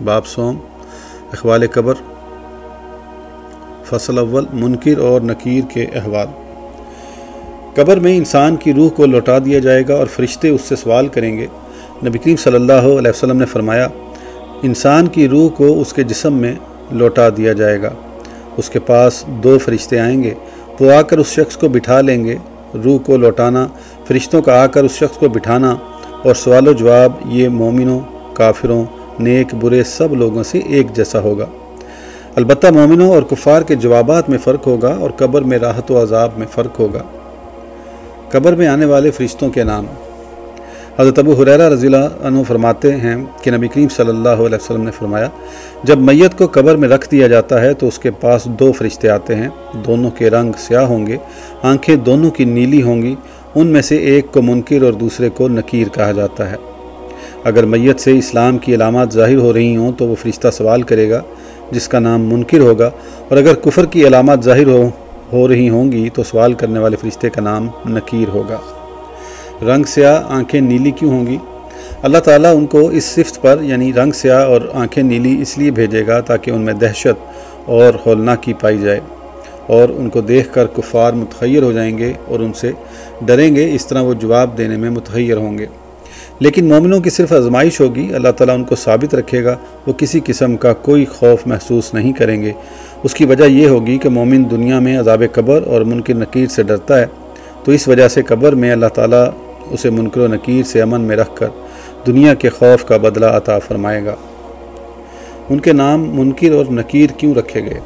باب سوم اخوال قبر، فصل اول، منکر اور نکیر کے احوال۔ قبر میں انسان کی روح کو لوٹا دیا جائے گا اور فرشتے اس سے سوال کریں گے۔ نبی کریم صلی اللہ علیہ وسلم نے فرمایا، انسان کی روح کو اس کے جسم میں لوٹا دیا جائے گا۔ اس کے پاس دو فرشتے آئیں گے، وہ آ کر اس شخص کو بٹھا لیں گے۔ روح کو لوٹانا، فرشتوں کا آ کر اس شخص کو بٹھانا اور سوال و جواب، یہ مومنوں، کافروں نیک برے سب لوگوں سے ایک جیسا ہوگا۔ البتہ مومنوں اور کفار کے جوابات میں فرق ہوگا اور قبر میں راحت و عذاب میں فرق ہوگا۔ قبر میں آنے والے فرشتوں کے نام۔ حضرت ابو حریرہ رضی اللہ عنہ فرماتے ہیں کہ نبی کریم صلی اللہ علیہ وسلم نے فرمایا، جب میت کو قبر میں رکھ دیا جاتا ہے تو اس کے پاس دو فرشتے آتے ہیں۔ دونوں کے رنگ سیاہ ہوں گے، آنکھیں دونوں کی نیلی ہوں گی۔ ان میں سے ایک کو منکر اور دوسرے کو نکیر کہا جاتا ہے۔ اگر میت سے اسلام کی علامات ظاہر ہو رہی ہوں تو وہ فرشتہ سوال کرے گا، جس کا نام منکر ہوگا، اور اگر کفر کی علامات ظاہر ہو ہو رہی ہوں گی تو سوال کرنے والے فرشتے کا نام نکیر ہوگا۔ رنگ سیاہ آنکھیں نیلی کیوں ہوں گی؟ اللہ تعالیٰ ان کو اس صفت پر یعنی رنگ سیاہ اور آنکھیں نیلی اس لیے بھیجے گا تاکہ ان میں دہشت اور ہولناکی پائی جائے، اور ان کو دیکھ کر کفار متحیر ہو جائیں گے اور ان سے ڈریں گے، اس طرح وہ جواب دینے میں متحیر ہوں گے۔ لیکن مومنوں کی صرف آزمائش ہوگی، اللہ تعالیٰ ان کو ثابت رکھے گا، وہ کسی قسم کا کوئی خوف محسوس نہیں کریں گے۔ اس کی وجہ یہ ہوگی کہ مومن دنیا میں عذاب قبر اور منکر نکیر سے ڈرتا ہے۔ تو اس وجہ سے قبر میں اللہ تعالیٰ اسے منکر و نکیر سے امن میں رکھ کر دنیا کے خوف کا بدلہ عطا فرمائے گا۔ ان کے نام منکر اور نکیر کیوں رکھے گئے؟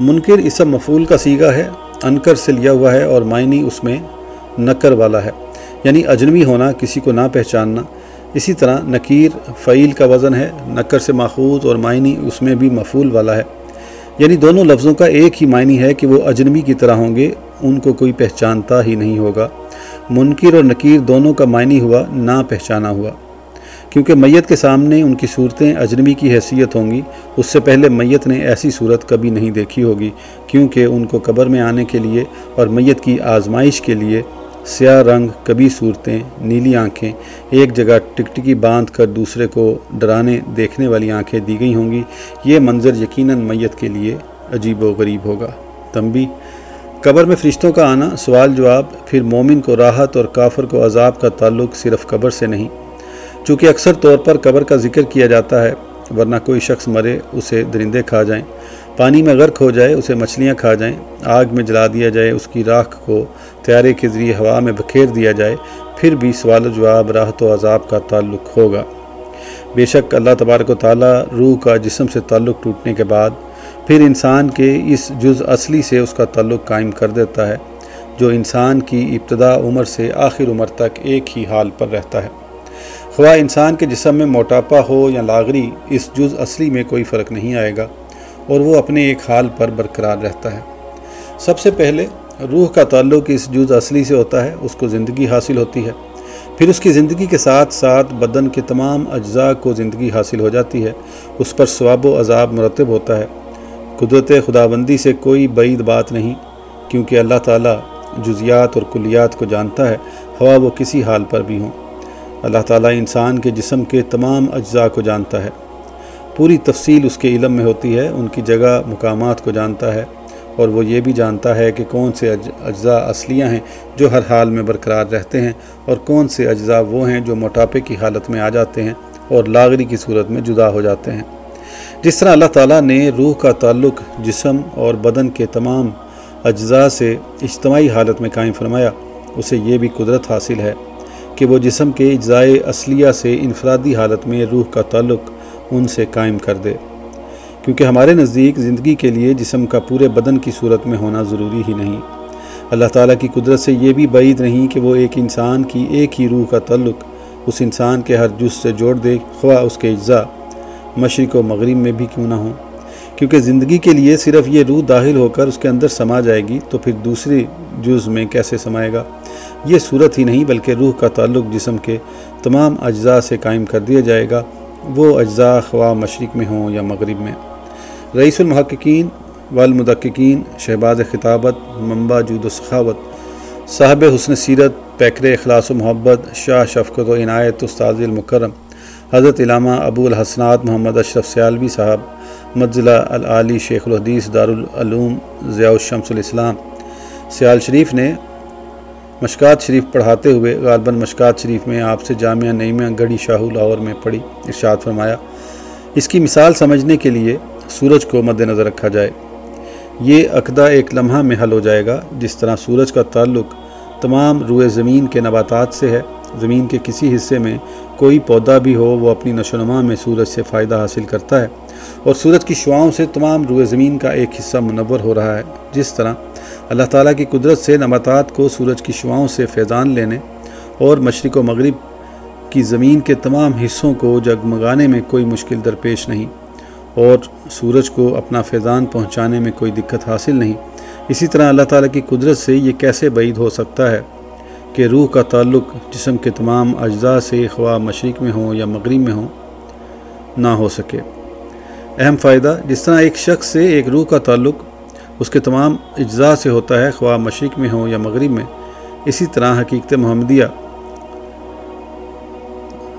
منکر اسم مفول کا سیگا ہے، انکر سے لیا ہوا ہے اور معنی اس میں نکر والا ہے۔ یعنی اجنبی ہونا، کسی کو نہ پہچاننا۔ اسی طرح نکیر فعیل کا وزن ہے، نکر سے ماخوذ اور معنی اس میں بھی مفول والا ہے۔ یعنی دونوں لفظوں کا ایک ہی معنی ہے کہ وہ اجنبی کی طرح ہوں گے، ان کو کوئی پہچانتا ہی نہیں ہوگا۔ منکر اور نکیر دونوں کا معنی ہوا، نہ پہچانا ہوا۔ کیونکہ میت کے سامنے ان کی صورتیں اجنبی کی حیثیت ہوں گی، اس سے پہلے میت نے ایسی صورت کبھی نہیں دیکھی ہوگی، کیونکہ ان کو قبر میں آنے کے لیے اور میت کی آزمائش کے لیے سیاہ رنگ، کبھی صورتیں، نیلی آنکھیں، ایک جگہ ٹکٹکی باندھ کر دوسرے کو ڈرانے، دیکھنے والی آنکھیں دی گئی ہوں گی۔ یہ منظر یقیناً میت کے لیے عجیب و غریب ہوگا۔ تنبی قبر میں فرشتوں کا آنا، سوال جواب، پھر مومن کو راحت اور کافر کو عذاب کا تعلق صرف قبر سے نہیں۔ چونکہ اکثر طور پر قبر کا ذکر کیا جاتا ہے، ورنہ کوئی شخص مرے، اسے درندے کھا جائیں۔ پانی میں غرق ہو جائے، اسے مچھلیاں کھا جائیں۔ آگ میں جلا دیا جائے، اس کی راکھ کو تیارے کے ذریعے ہوا میں بکھیر دیا جائے، پھر بھی سوال و جواب راحت و عذاب کا تعلق ہوگا۔ بے شک اللہ تبارک و تعالیٰ روح کا جسم سے تعلق ٹوٹنے کے بعد پھر انسان کے اس جز اصلی سے اس کا تعلق قائم کر دیتا ہے، جو انسان کی ابتدا عمر سے آخر عمر تک ایک ہی حال پر رہتا ہے۔ خواہ انسان کے جسم میں موٹاپا ہو یا لاغری، اس جز اصلی میں کوئی فرق نہیں آئے گا اور وہ اپنے ایک حال پر برقرار رہتا ہے۔ سب سے پہلے روح کا تعلق اس جز اصلی سے ہوتا ہے، اس کو زندگی حاصل ہوتی ہے۔ پھر اس کی زندگی کے ساتھ ساتھ بدن کے تمام اجزاء کو زندگی حاصل ہو جاتی ہے، اس پر ثواب و عذاب مرتب ہوتا ہے۔ قدرت خداوندی سے کوئی بعید بات نہیں، کیونکہ اللہ تعالیٰ جزیات اور کلیات کو جانتا ہے، ہوا وہ کسی حال پر بھی ہوں۔ اللہ تعالیٰ انسان کے جسم کے تمام اجزاء کو جانتا ہے۔ پوری تفصیل اس کے علم میں ہوتی ہے، ان کی جگہ مقامات کو جانتا ہے۔ اور وہ یہ بھی جانتا ہے کہ کون سے اجزاء اصلیاں ہیں جو ہر حال میں برقرار رہتے ہیں اور کون سے اجزاء وہ ہیں جو موٹاپے کی حالت میں آ جاتے ہیں اور لاغری کی صورت میں جدا ہو جاتے ہیں۔ جس طرح اللہ تعالیٰ نے روح کا تعلق جسم اور بدن کے تمام اجزاء سے اجتماعی حالت میں قائم فرمایا، اسے یہ بھی قدرت حاصل ہے کہ وہ جسم کے اجزائے اصلیہ سے انفرادی حالت میں روح کا تعلق ان سے قائم کر دے۔ کیونکہ ہمارے نزدیک زندگی کے لیے جسم کا پورے بدن کی صورت میں ہونا ضروری ہی نہیں۔ اللہ تعالیٰ کی قدرت سے یہ بھی بعید نہیں کہ وہ ایک انسان کی ایک ہی روح کا تعلق اس انسان کے ہر جز سے جوڑ دے، خواہ اس کے اجزاء مشرق و مغرب میں بھی کیوں نہ ہوں۔ کیونکہ زندگی کے لیے صرف یہ روح داخل ہو کر اس کے اندر سما جائے گی تو پھر دوسری جز میں کیسے سمائے گا؟ یہ صورت ہی نہیں بلکہ روح کا تعلق جسم کے تمام اجزاء سے قائم کر دیا جائے گا۔ وہ اجزاء خواہ مشرق میں ہوں یا مغرب میں۔ رئیس المحققین والمدققین، شہباز خطابت، منبع جود و سخاوت، صاحب حسن سیرت، پیکر اخلاص و محبت، شاہ شفقت و عنایت استاد المکرم، حضرت علامہ ابو الحسنات محمد اشرف سیالوی صاحب، مجلہ العالی شیخ الحدیث دارالعلوم ضیاء الشمس الاسلام۔ سیال شریف نے مشکات شریف پڑھاتے ہوئے غالباً مشکات شریف میں آپ سے جامعہ نعیمہ گڑی شاہو لاہور میں پڑھی، ارشاد فرمایا اس کی مثال سمجھنے کے لیے سورج کو مد نظر رکھا جائے۔ یہ عقدہ ایک لمحہ میں حل ہو جائے گا، جس طرح سورج کا تعلق تمام روئے زمین کے نباتات سے ہے۔ زمین کے کسی حصے میں کوئی پودا بھی ہو، وہ اپنی نشوونما میں سورج سے فائدہ حاصل کرتا ہے۔ اور سورج کی شعاؤں سے تمام روئے زمین کا ایک حصہ منور ہو رہا ہے، جس طرح اللہ تعالیٰ کی قدرت سے نباتات کو سورج کی شعاؤں سے فیضان لینے اور مشرق و مغرب کی زمین کے تمام حصوں کو جگمگانے میں کوئی مشکل درپیش نہیں اور سورج کو اپنا فیضان پہنچانے میں کوئی دقت حاصل نہیں۔ اسی طرح اللہ تعالیٰ کی قدرت سے یہ کیسے بعید ہو سکتا ہے کہ روح کا تعلق جسم کے تمام اجزاء سے خواہ مشرق میں ہوں یا مغرب میں ہوں نہ ہو سکے۔ اہم فائدہ، جس طرح ایک شخص سے ایک روح کا تعلق اس کے تمام اجزاء سے ہوتا ہے، خواہ مشرق میں ہوں یا مغرب میں، اسی طرح حقیقت محمدیہ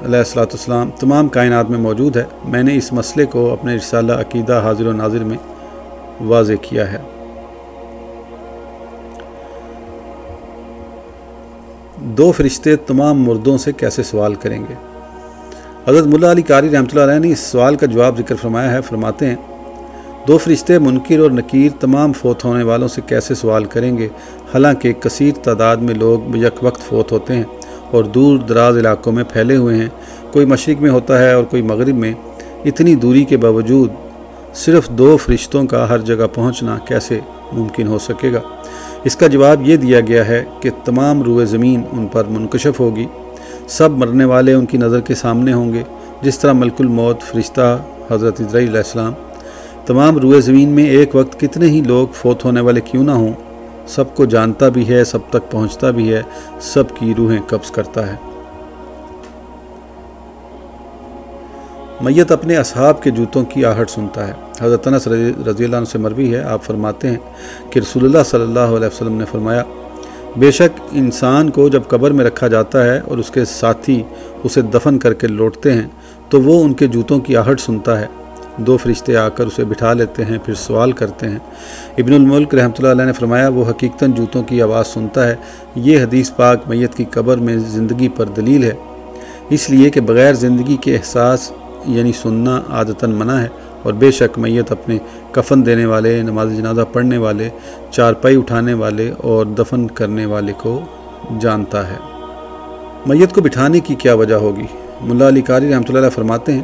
علیہ السلاۃ السلام تمام کائنات میں موجود ہے۔ میں نے اس مسئلے کو اپنے رسالہ عقیدہ حاضر و ناظر میں واضح کیا ہے۔ دو فرشتے تمام مردوں سے کیسے سوال کریں گے؟ حضرت ملا علی قاری رحمۃ اللہ علیہ نے اس سوال کا جواب ذکر فرمایا ہے، فرماتے ہیں، دو فرشتے منکر اور نکیر تمام فوت ہونے والوں سے کیسے سوال کریں گے؟ حالانکہ کثیر تعداد میں لوگ یک وقت فوت ہوتے ہیں۔ اور دور دراز علاقوں میں پھیلے ہوئے ہیں۔ کوئی مشرق میں ہوتا ہے اور کوئی مغرب میں۔ اتنی دوری کے باوجود صرف دو فرشتوں کا ہر جگہ پہنچنا کیسے ممکن ہو سکے گا؟ اس کا جواب یہ دیا گیا ہے کہ تمام روئے زمین ان پر منکشف ہوگی۔ سب مرنے والے ان کی نظر کے سامنے ہوں گے۔ جس طرح ملک الموت، فرشتہ حضرت علیہ السلام۔ تمام روئے زمین میں ایک وقت کتنے ہی لوگ فوت ہونے والے کیوں نہ ہوں۔ سب کو جانتا بھی ہے، سب تک پہنچتا بھی ہے، سب کی روحیں قبض کرتا ہے۔ میت اپنے اصحاب کے جوتوں کی آہٹ سنتا ہے۔ حضرت انس رضی اللہ عنہ سے مروی ہے۔ آپ فرماتے ہیں کہ رسول اللہ صلی اللہ علیہ وسلم نے فرمایا، بے شک انسان کو جب قبر میں رکھا جاتا ہے اور اس کے ساتھی اسے دفن کر کے لوٹتے ہیں، تو وہ ان کے جوتوں کی آہٹ سنتا ہے۔ دو فرشتے آ کر اسے بٹھا لیتے ہیں، پھر سوال کرتے ہیں۔ ابن الملک رحمۃ اللہ علیہ نے فرمایا، وہ حقیقتاً جوتوں کی آواز سنتا ہے۔ یہ حدیث پاک میت کی قبر میں زندگی پر دلیل ہے۔ اس لیے کہ بغیر زندگی کے احساس یعنی سننا عادتاً منع ہے۔ اور بے شک میت اپنے کفن دینے والے، نماز جنازہ پڑھنے والے، چارپائی اٹھانے والے اور دفن کرنے والے کو جانتا ہے۔ میت کو بٹھانے کی کیا وجہ ہوگی؟ ملا علی قاری رحمۃ اللہ فرماتے ہیں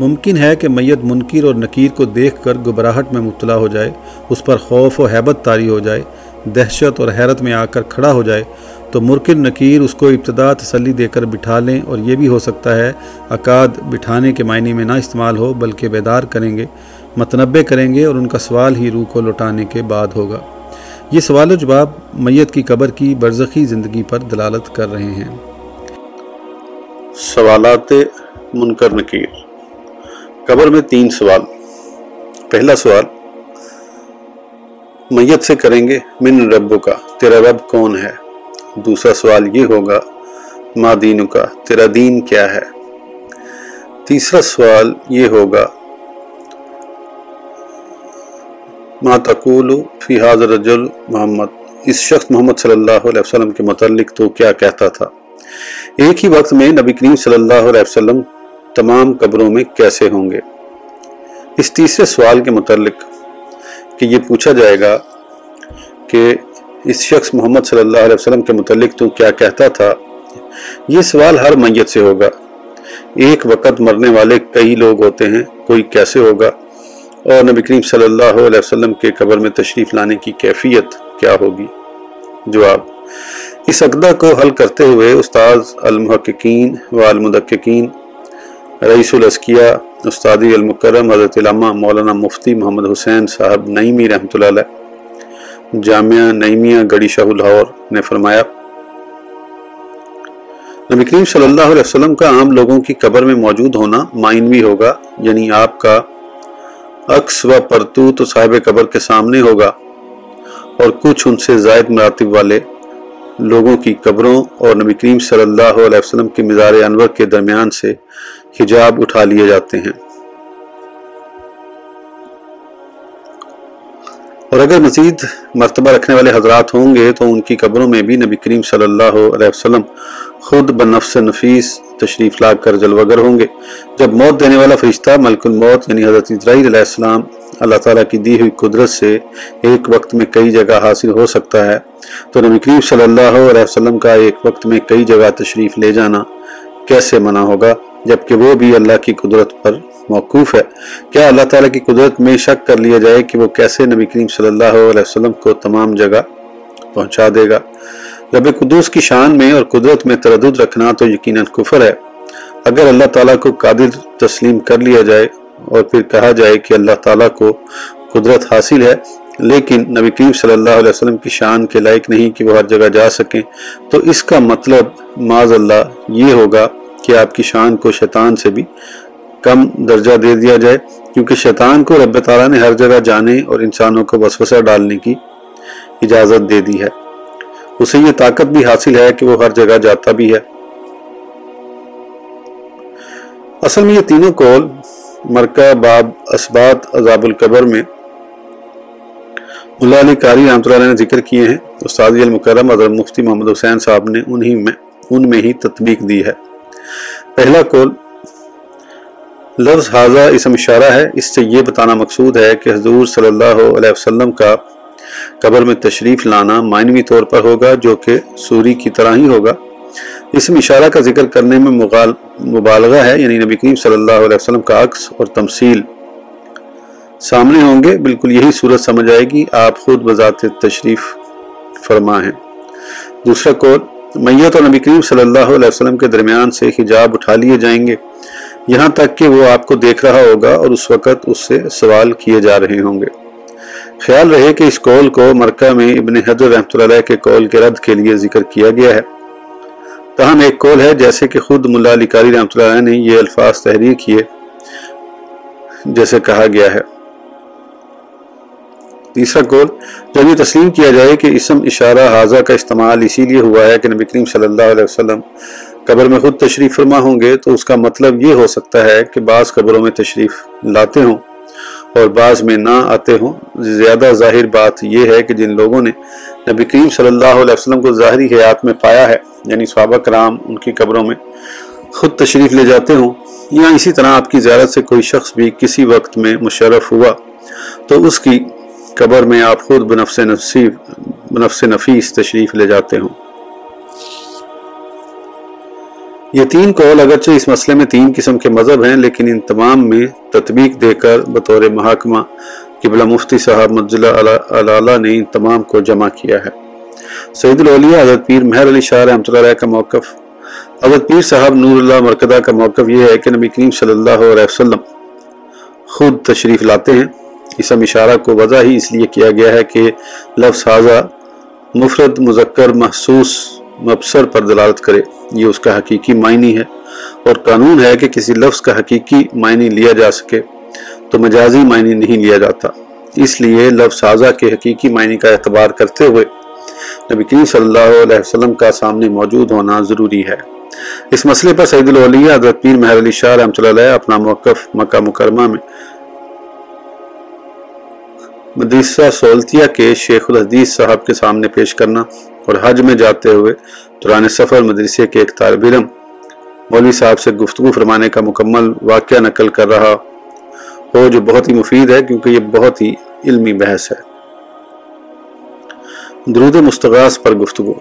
ممکن ہے کہ میت منکر اور نکیر کو دیکھ کر گبراہٹ میں مبتلا ہو جائے، اس پر خوف و حیبت طاری ہو جائے، دہشت اور حیرت میں آ کر کھڑا ہو جائے، تو مرکر نکیر اس کو ابتدا تسلی دے کر بٹھا لیں اور یہ بھی ہو سکتا ہے اکاد بٹھانے کے معنی میں نہ استعمال ہو بلکہ بیدار کریں گے، متنبع کریں گے اور ان کا سوال ہی روح کو لوٹانے کے بعد ہوگا۔ یہ سوال و جواب میت کی قبر کی برزخی زندگی پر دلالت کر رہے ہیں۔ سوالات منکر نکیر۔ قبر میں تین سوال۔ پہلا سوال، میت سے کریں گے من رب کا تیرا رب کون ہے؟ دوسرا سوال یہ ہوگا، ما دین کا تیرا دین کیا ہے؟ تیسرا سوال یہ ہوگا، ما تقول فی حاضر رجل محمد، اس شخص محمد صلی اللہ علیہ وسلم کے متعلق تو کیا کہتا تھا؟ ایک ہی وقت میں نبی کریم صلی اللہ علیہ وسلم تمام قبروں میں کیسے ہوں گے؟ اس تیسرے سوال کے متعلق کہ یہ پوچھا جائے گا کہ اس شخص محمد صلی اللہ علیہ وسلم کے متعلق تو کیا کہتا تھا؟ یہ سوال ہر میت سے ہوگا۔ ایک وقت مرنے والے کئی لوگ ہوتے ہیں، کوئی کیسے ہوگا؟ اور نبی کریم صلی اللہ علیہ وسلم کے قبر میں تشریف لانے کی کیفیت کیا ہوگی؟ جواب اس عقدہ کو حل کرتے ہوئے استاذ المحققین و المدققین رئیس الاسکیہ استادی المکرم حضرت علامہ مولانا مفتی محمد حسین صاحب نعیمی رحمۃ اللہ علیہ، جامعہ نعیمیہ گڑی شاہ لاہور نے فرمایا، نبی کریم صلی اللہ علیہ وسلم کا عام لوگوں کی قبر میں موجود ہونا معنوی ہوگا یعنی آپ کا عکس و پرتو تو صاحب قبر کے سامنے ہوگا، اور کچھ ان سے زائد مراتب والے لوگوں کی قبروں اور نبی کریم صلی اللہ علیہ وسلم کی مزار انور کے درمیان سے حجاب اٹھا لیے جاتے ہیں۔ اور اگر مزید مرتبہ رکھنے والے حضرات ہوں گے تو ان کی قبروں میں بھی نبی کریم صلی اللہ علیہ وسلم خود بنفس نفیس تشریف لا کر جلوگر ہوں گے۔ جب موت دینے والا فرشتہ ملک الموت یعنی حضرت اسرائیل علیہ السلام اللہ تعالیٰ کی دی ہوئی قدرت سے ایک وقت میں کئی جگہ حاصل ہو سکتا ہے، تو نبی کریم صلی اللہ علیہ وسلم کا ایک وقت میں کئی جگہ تشریف لے جانا کیسے منع ہوگا؟ جبکہ وہ بھی اللہ کی قدرت پر موقوف ہے۔ کیا اللہ تعالیٰ کی قدرت میں شک کر لیا جائے کہ وہ کیسے نبی کریم صلی اللہ علیہ وسلم کو تمام جگہ پہنچا دے گا؟ رب قدوس کی شان میں اور قدرت میں تردد رکھنا تو یقیناً کفر ہے۔ اگر اللہ تعالیٰ کو قادر تسلیم کر لیا جائے اور پھر کہا جائے کہ اللہ تعالیٰ کو قدرت حاصل ہے، لیکن نبی کریم صلی اللہ علیہ وسلم کی شان کے لائق نہیں کہ وہ ہر جگہ جا سکیں، تو اس کا مطلب معذ اللہ یہ ہوگا کہ آپ کی شان کو شیطان سے بھی کم درجہ دے دیا جائے، کیونکہ شیطان کو رب تعالیٰ نے ہر جگہ جانے اور انسانوں کو وسوسہ ڈالنے کی اجازت دے دی ہے۔ اسے یہ طاقت بھی حاصل ہے کہ وہ ہر جگہ جاتا بھی ہے۔ اصل میں یہ تینوں کول مرکہ، باب اسبات عذاب القبر میں اللہ علی کاری رحمۃ اللہ نے ذکر کیے ہیں۔ استاد المکرم، حضرت مفتی محمد حسین صاحب نے انہی میں، ان میں ہی تطبیق دی ہے۔ پہلا کول لفظ حاضہ اسم اشارہ ہے، اس سے یہ بتانا مقصود ہے کہ حضور صلی اللہ علیہ وسلم کا قبر میں تشریف لانا معنوی طور پر ہوگا جو کہ سوری کی طرح ہی ہوگا۔ اسم اشارہ کا ذکر کرنے میں مبالغہ ہے یعنی نبی کریم صلی اللہ علیہ وسلم کا عکس اور تمثیل سامنے ہوں گے۔ بالکل یہی صورت سمجھ آئے گی، آپ خود بذات تشریف فرما ہیں۔ دوسرا قول میت اور نبی کریم صلی اللہ علیہ وسلم کے درمیان سے حجاب اٹھا لیے جائیں گے۔ یہاں تک کہ وہ آپ کو دیکھ رہا ہوگا اور اس وقت اس سے سوال کیے جا رہے ہوں گے۔ خیال رہے کہ اس قول کو مرکہ میں ابن حضر رحمۃ اللہ کے قول کے رد کے لیے ذکر کیا گیا ہے۔ تاہم ایک قول ہے جیسے کہ خود ملا علی کاری رحمۃ اللہ نے یہ الفاظ تحریر کیے جیسے کہا گیا ہے۔ تیسرا قول جب یہ تسلیم کیا جائے کہ اسم اشارہ حاضہ کا استعمال اسی لیے ہوا ہے کہ نبی کریم صلی اللہ علیہ وسلم قبر میں خود تشریف فرما ہوں گے، تو اس کا مطلب یہ ہو سکتا ہے کہ بعض قبروں میں تشریف لاتے ہوں اور بعض میں نہ آتے ہوں۔ زیادہ ظاہر بات یہ ہے کہ جن لوگوں نے نبی کریم صلی اللہ علیہ وسلم کو ظاہری حیات میں پایا ہے یعنی صحابہ کرام ان کی قبروں میں خود تشریف لے جاتے ہوں، یا اسی طرح آپ کی زیارت سے کوئی شخص بھی کسی وقت میں مشرف ہوا، تو اس کی قبر میں آپ خود بنفس نصیب بنفس نفیس تشریف لے جاتے ہوں۔ یہ تین قول اگرچہ اس مسئلے میں تین قسم کے مذہب ہیں، لیکن ان تمام میں تطبیق دے کر بطور محاکمہ قبلہ مفتی صاحب مجلہ علالہ نے ان تمام کو جمع کیا ہے۔ سعید الولیہ حضرت پیر مہر علی شاہ رحمۃ اللہ علیہ کا موقف۔ حضرت پیر صاحب نور اللہ مرکدہ کا موقف یہ ہے کہ نبی کریم صلی اللہ علیہ وسلم خود تشریف لاتے ہیں۔ اسم اشارہ کو وضع ہی اس لیے کیا گیا ہے کہ لفظ حاضہ مفرد، مذکر، محسوس، مبصر پر دلالت کرے۔ یہ اس کا حقیقی معنی ہے اور قانون ہے کہ کسی لفظ کا حقیقی معنی لیا جا سکے تو مجازی معنی نہیں لیا جاتا۔ اس لیے لفظ سازہ کے حقیقی معنی کا اعتبار کرتے ہوئے نبی کریم صلی اللہ علیہ وسلم کا سامنے موجود ہونا ضروری ہے۔ اس مسئلے پر سعید الولیہ حضرت پیر مہر علی شاہ رحمۃ اللہ علیہ اپنا موقف مکہ مکرمہ میں مدرسہ سولتیہ کے شیخ الحدیث صاحب کے سامنے پیش کرنا اور حج میں جاتے ہوئے دوران سفر مدرسے کے ایک طالب علم مولوی صاحب سے گفتگو فرمانے کا مکمل واقعہ نقل کر رہا ہو، جو بہت ہی مفید ہے کیونکہ یہ بہت ہی علمی بحث ہے۔ درود مستغاث پر گفتگو۔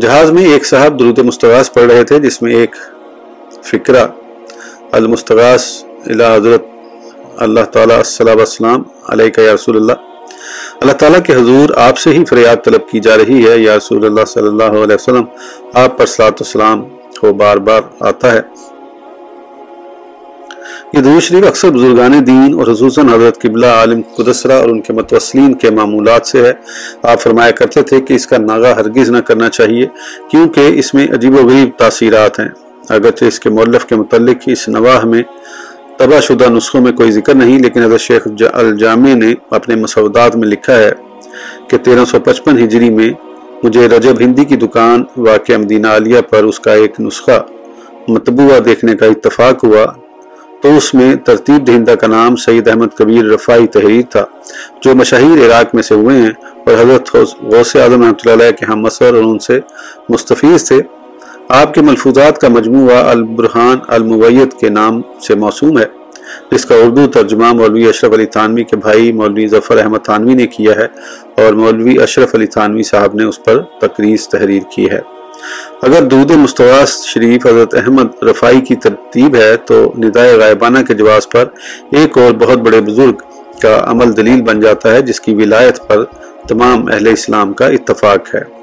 جہاز میں ایک صاحب درود مستغاث پڑھ رہے تھے، جس میں ایک فکرہ المستغاث الہ حضرت اللہ تعالیٰ السلام السلام علیہ یا رسول اللہ اللہ تعالیٰ کے حضور آپ سے ہی فریاد طلب کی جا رہی ہے۔ یا رسول اللہ صلی اللہ علیہ وسلم، آپ پر صلاۃ السلام ہو بار بار آتا ہے۔ یہ درود شریف اکثر بزرگان دین اور خصوصاً حضرت قبلہ عالم قدسرہ اور ان کے متوسلین کے معمولات سے ہے۔ آپ فرمایا کرتے تھے کہ اس کا ناغہ ہرگز نہ کرنا چاہیے، کیونکہ اس میں عجیب و غریب تاثیرات ہیں۔ اگرچہ اس کے مولف کے متعلق اس نواح میں تباہ شدہ نسخوں میں کوئی ذکر نہیں، لیکن حضرت شیخ الجامع نے اپنے مسودات میں لکھا ہے کہ تیرہ سو پچپن ہجری میں مجھے رجب ہندی کی دکان واقع مدینہ عالیہ پر اس کا ایک نسخہ متبوعہ دیکھنے کا اتفاق ہوا۔ تو اس میں ترتیب دہندہ کا نام سید احمد کبیر رفائی تحریر تھا، جو مشاہیر عراق میں سے ہوئے ہیں۔ اور حضرت غوث اعظم رحمۃ اللہ علیہ کے ہاں ہم مسور اور ان سے مستفیض تھے۔ آپ کے ملفوظات کا مجموعہ البرحان المویت کے نام سے موسوم ہے، جس کا اردو ترجمہ مولوی اشرف علی تھانوی کے بھائی مولوی ظفر احمد تھانوی نے کیا ہے اور مولوی اشرف علی تھانوی صاحب نے اس پر تقریض تحریر کی ہے۔ اگر دودھ مستواس شریف حضرت احمد رفائی کی ترتیب ہے تو ندائے غائبانہ کے جواز پر ایک اور بہت بڑے بزرگ کا عمل دلیل بن جاتا ہے، جس کی ولایت پر تمام اہل اسلام کا اتفاق ہے۔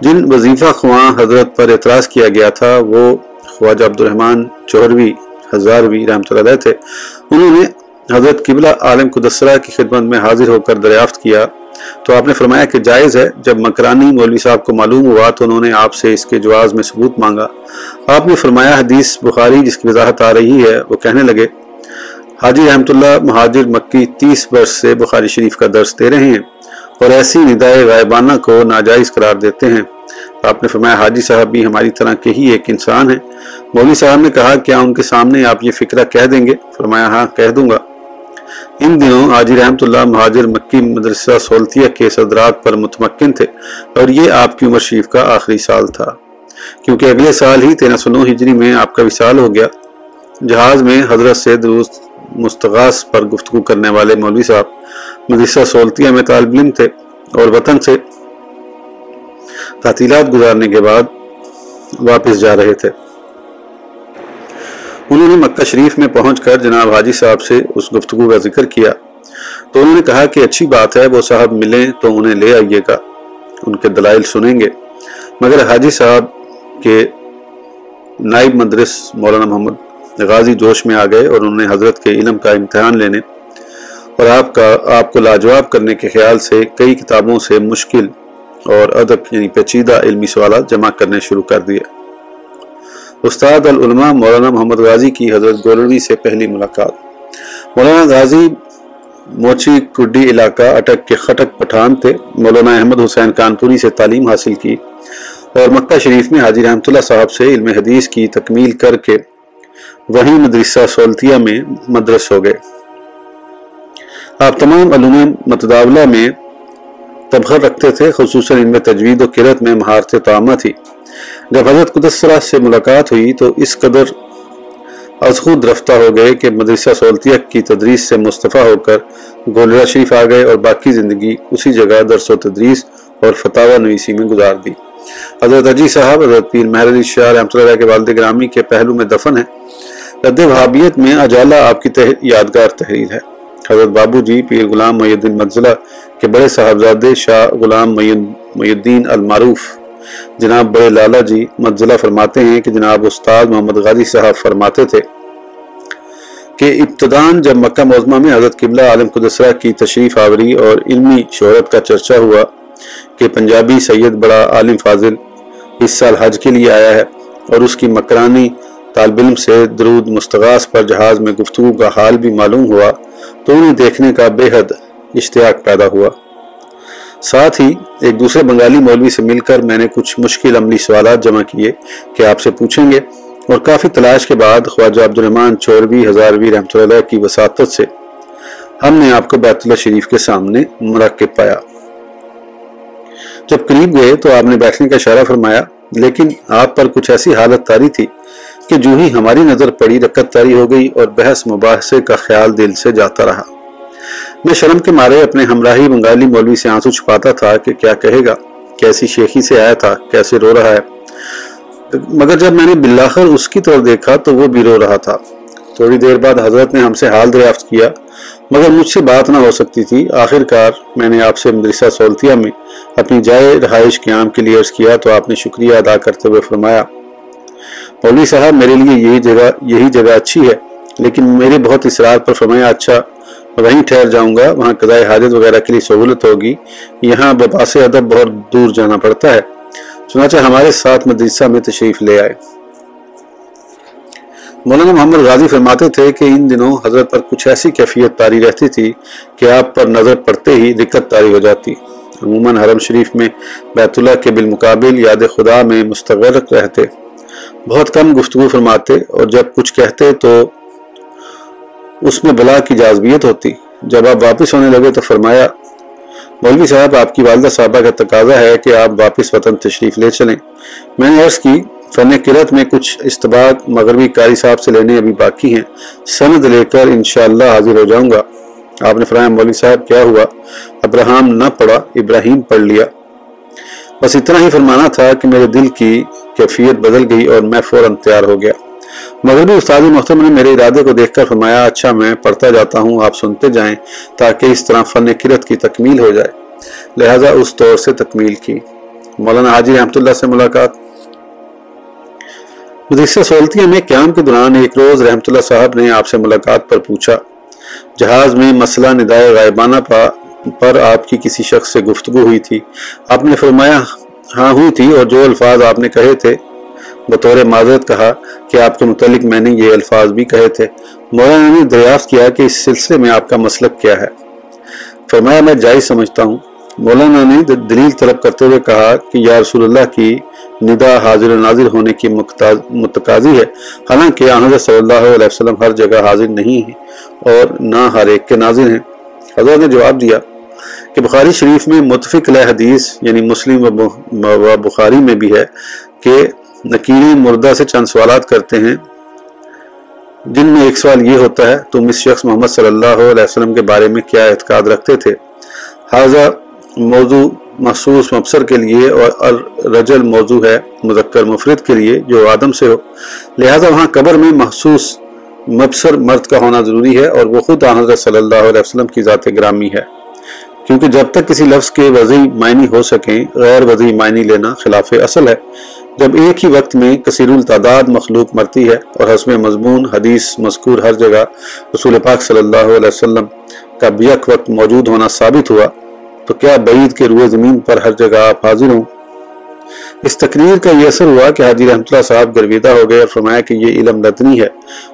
جن وظیفہ خواہ حضرت پر اعتراض کیا گیا تھا، وہ خواجہ عبد الرحمن چوہروی، ہزاروی رحمۃ اللہ تھے۔ انہوں نے حضرت قبلہ عالم قدسرہ کی خدمت میں حاضر ہو کر دریافت کیا۔ تو آپ نے فرمایا کہ جائز ہے، جب مکرانی مولوی صاحب کو معلوم ہوا تو انہوں نے آپ سے اس کے جواز میں ثبوت مانگا۔ آپ نے فرمایا، حدیث بخاری جس کی وضاحت آ رہی ہے، وہ کہنے لگے، حاجی رحمت اللہ مہاجر مکی تیس برس سے بخاری شریف کا درس دے رہے ہیں۔ اور ایسی ندائے غائبانہ کو ناجائز قرار دیتے ہیں۔ آپ نے فرمایا، حاجی صاحب بھی ہماری طرح کے ہی ایک انسان ہیں۔ مولوی صاحب نے کہا، کیا ان کے سامنے آپ یہ فکرہ کہہ دیں گے؟ فرمایا ہاں کہہ دوں گا۔ ان دنوں آجی رحمت اللہ مہاجر مکی مدرسہ سولتیہ کے صدرات پر متمکن تھے اور یہ آپ کی عمر شریف کا آخری سال تھا۔ کیونکہ اگلے سال ہی تیرہ سو نو ہجری میں آپ کا وصال ہو گیا۔ جہاز میں حضرت سے درست مستغاث پر گفتگو کرنے والے مولوی صاحب مدرسہ سولتیہ میں طالب علم تھے اور وطن سے تعطیلات گزارنے کے بعد واپس جا رہے تھے۔ انہوں نے مکہ شریف میں پہنچ کر جناب حاجی صاحب سے اس گفتگو کا ذکر کیا۔ تو انہوں نے کہا کہ اچھی بات ہے، وہ صاحب ملیں تو انہیں لے آئیے گا، ان کے دلائل سنیں گے۔ مگر حاجی صاحب کے نائب مدرس مولانا محمد غازی جوش میں آ گئے اور انہوں نے حضرت کے علم کا امتحان لینے اور آپ کا، آپ کو لاجواب کرنے کے خیال سے کئی کتابوں سے مشکل اور ادب یعنی پیچیدہ علمی سوالات جمع کرنے شروع کر دیے۔ استاد العلماء مولانا محمد غازی کی حضرت گولوی سے پہلی ملاقات۔ مولانا غازی موچی کڈی علاقہ اٹک کے خٹک پٹھان تھے۔ مولانا احمد حسین کانپوری سے تعلیم حاصل کی اور مکہ شریف میں حاجی رحمت اللہ صاحب سے علم حدیث کی تکمیل کر کے وہیں مدرسہ سولتیہ میں مدرس ہو گئے۔ آپ تمام علوم متداولہ میں تبخر رکھتے تھے، خصوصاً ان میں تجوید و کرت میں مہارت تعامہ تھی۔ جب حضرت قدسرہ سے ملاقات ہوئی تو اس قدر از خود رفتہ ہو گئے کہ مدرسہ سولتیہ کی تدریس سے مصطفیٰ ہو کر گولرہ شریف آ گئے اور باقی زندگی اسی جگہ درس و تدریس اور فتح نویسی میں گزار دی۔ حضرت عجی صاحب، حضرت پیر محر علی شاہ رحمۃ اللہ کے والد گرامی کے پہلو میں دفن ہے رد وحابیت میں اجالہ آپ کی یادگار تحریر ہے۔ حضرت بابو جی پیر غلام معید مزلہ کے بڑے صاحبزادے شاہ غلام الدین المعروف۔ جناب بڑے لالا جی مجزلہ فرماتے ہیں کہ جناب استاد محمد غازی صاحب فرماتے تھے کہ ابتدان جب مکہ موزمہ میں حضرت قبلہ عالم قدسرہ کی تشریف آوری اور علمی شہرت کا چرچا ہوا کہ پنجابی سید بڑا عالم فاضل اس سال حج کے لیے آیا ہے اور اس کی مکرانی طالب علم سے درود مستغاث پر جہاز میں گفتگو کا حال بھی معلوم ہوا۔ تو انہیں دیکھنے کا بے حد اشتیاق پیدا ہوا۔ ساتھ ہی ایک دوسرے بنگالی مولوی سے مل کر میں نے کچھ مشکل عملی سوالات جمع کیے کہ آپ سے پوچھیں گے اور کافی تلاش کے بعد خواجہ عبد الرحمن چوروی ہزاروی رحمۃ اللہ کی وساطت سے ہم نے آپ کو بیت اللہ شریف کے سامنے مراکب پایا۔ جب قریب گئے تو آپ نے بیٹھنے کا اشارہ فرمایا، لیکن آپ پر کچھ ایسی حالت تاری تھی کہ جو ہی ہماری نظر پڑی، رکت تاری ہو گئی اور بحث مباحثے کا خیال دل سے جاتا رہا۔ میں شرم کے مارے اپنے ہمراہی بنگالی مولوی سے آنسو چھپاتا تھا کہ کیا کہے گا، کیسی شیخی سے آیا تھا، کیسے رو رہا ہے۔ مگر جب میں نے بلاخر اس کی طور دیکھا تو وہ بھی رو رہا تھا۔ تھوڑی دیر بعد حضرت نے ہم سے حال دریافت کیا، مگر مجھ سے بات نہ ہو سکتی تھی۔ آخر کار میں نے آپ سے مدرسہ سولتیہ میں اپنی جائے رہائش قیام کے لیے عرض کیا تو آپ نے شکریہ ادا کرتے ہوئے فرمایا مولوی صاحب، میرے لیے یہی جگہ یہی جگہ اچھی ہے۔ لیکن میرے بہت اصرار پر فرمایا اچھا وہیں ٹھہر جاؤں گا، وہاں قضاء حاجت وغیرہ کے لیے سہولت ہوگی۔ یہاں بپاس ادب بہت دور جانا پڑتا ہے۔ چنانچہ ہمارے ساتھ مدرسہ میں تشریف لے آئے۔ مولانا محمد غازی فرماتے تھے کہ ان دنوں حضرت پر کچھ ایسی کیفیت تاری رہتی تھی کہ آپ پر نظر پڑتے ہی دقت تاری ہو جاتی۔ عموماً حرم شریف میں بیت اللہ کے بالمقابل یاد خدا میں مستغرق رہتے۔ بہت کم گفتگو فرماتے اور جب کچھ کہتے تو اس میں بلا کی جازبیت ہوتی۔ جب آپ واپس ہونے لگے تو فرمایا، مولوی صاحب، آپ کی والدہ صاحبہ کا تقاضا ہے کہ آپ واپس وطن تشریف لے چلیں۔ میں نے عرض کی، فن کرت میں کچھ استباق مغربی قاری صاحب سے لینے ابھی باقی ہیں۔ سند لے کر انشاءاللہ حاضر ہو جاؤں گا۔ آپ نے فرمایا، مولوی صاحب، کیا ہوا؟ ابراہم نہ پڑھا، ابراہیم پڑھ لیا۔ بس اتنا ہی فرمانا تھا کہ میرے دل کی کیفیت بدل گئی اور میں فوراً تیار ہو گیا۔ مغربی استاد محترم نے میرے ارادے کو دیکھ کر فرمایا اچھا میں پڑھتا جاتا ہوں، آپ سنتے جائیں تاکہ اس طرح فن کرت کی تکمیل ہو جائے۔ لہذا اس طور سے تکمیل کی۔ مولانا حاجی رحمت اللہ سے ملاقات۔ مدرسہ سولتیہ میں قیام کے دوران ایک روز رحمت اللہ صاحب نے آپ سے ملاقات پر پوچھا۔ جہاز میں مسئلہ، ندائے غائبانہ پا پر آپ کی کسی شخص سے گفتگو ہوئی تھی۔ آپ نے فرمایا ہاں ہوئی تھی اور جو الفاظ آپ نے کہے تھے، بطور معذرت کہا کہ آپ کے متعلق میں نے یہ الفاظ بھی کہے تھے۔ مولانا نے دریافت کیا کہ اس سلسلے میں آپ کا مسلک کیا ہے۔ فرمایا، میں جائز سمجھتا ہوں۔ مولانا نے دلیل طلب کرتے ہوئے کہا کہ یا رسول اللہ کی ندا حاضر و ناظر ہونے کی متقاضی ہے۔ حالانکہ حضرت صلی اللہ علیہ وسلم ہر جگہ حاضر نہیں ہیں اور نہ ہر ایک کے ناظر ہیں۔ حضرت نے جواب دیا کہ بخاری شریف میں متفق لہ حدیث یعنی مسلم و بخاری میں بھی ہے کہ نکیل مردہ سے چند سوالات کرتے ہیں۔ جن میں ایک سوال یہ ہوتا ہے، تم اس شخص محمد صلی اللہ علیہ وسلم کے بارے میں کیا اعتقاد رکھتے تھے؟ حاضر موضوع محسوس مبصر کے لیے اور رجل موضوع ہے مذکر مفرد کے لیے، جو آدم سے ہو۔ لہذا وہاں قبر میں محسوس مبصر مرد کا ہونا ضروری ہے اور وہ خود حضرت صلی اللہ علیہ وسلم کی ذات گرامی ہے۔ کیونکہ جب تک کسی لفظ کے وضعی معنی ہو سکیں، غیر وضعی معنی لینا خلاف اصل ہے۔ جب ایک ہی وقت میں کثیر التعداد مخلوق مرتی ہے اور حسم مضمون، حدیث مذکور ہر جگہ رسول پاک صلی اللہ علیہ وسلم کا بیک وقت موجود ہونا ثابت ہوا، تو کیا بعید کے روئے زمین پر ہر جگہ آپ حاضر ہوں؟ اس تقریر کا یہ اثر ہوا کہ حاجی رحمت اللہ صاحب گرویدہ ہو گئے اور فرمایا کہ یہ علم لدنی ہے۔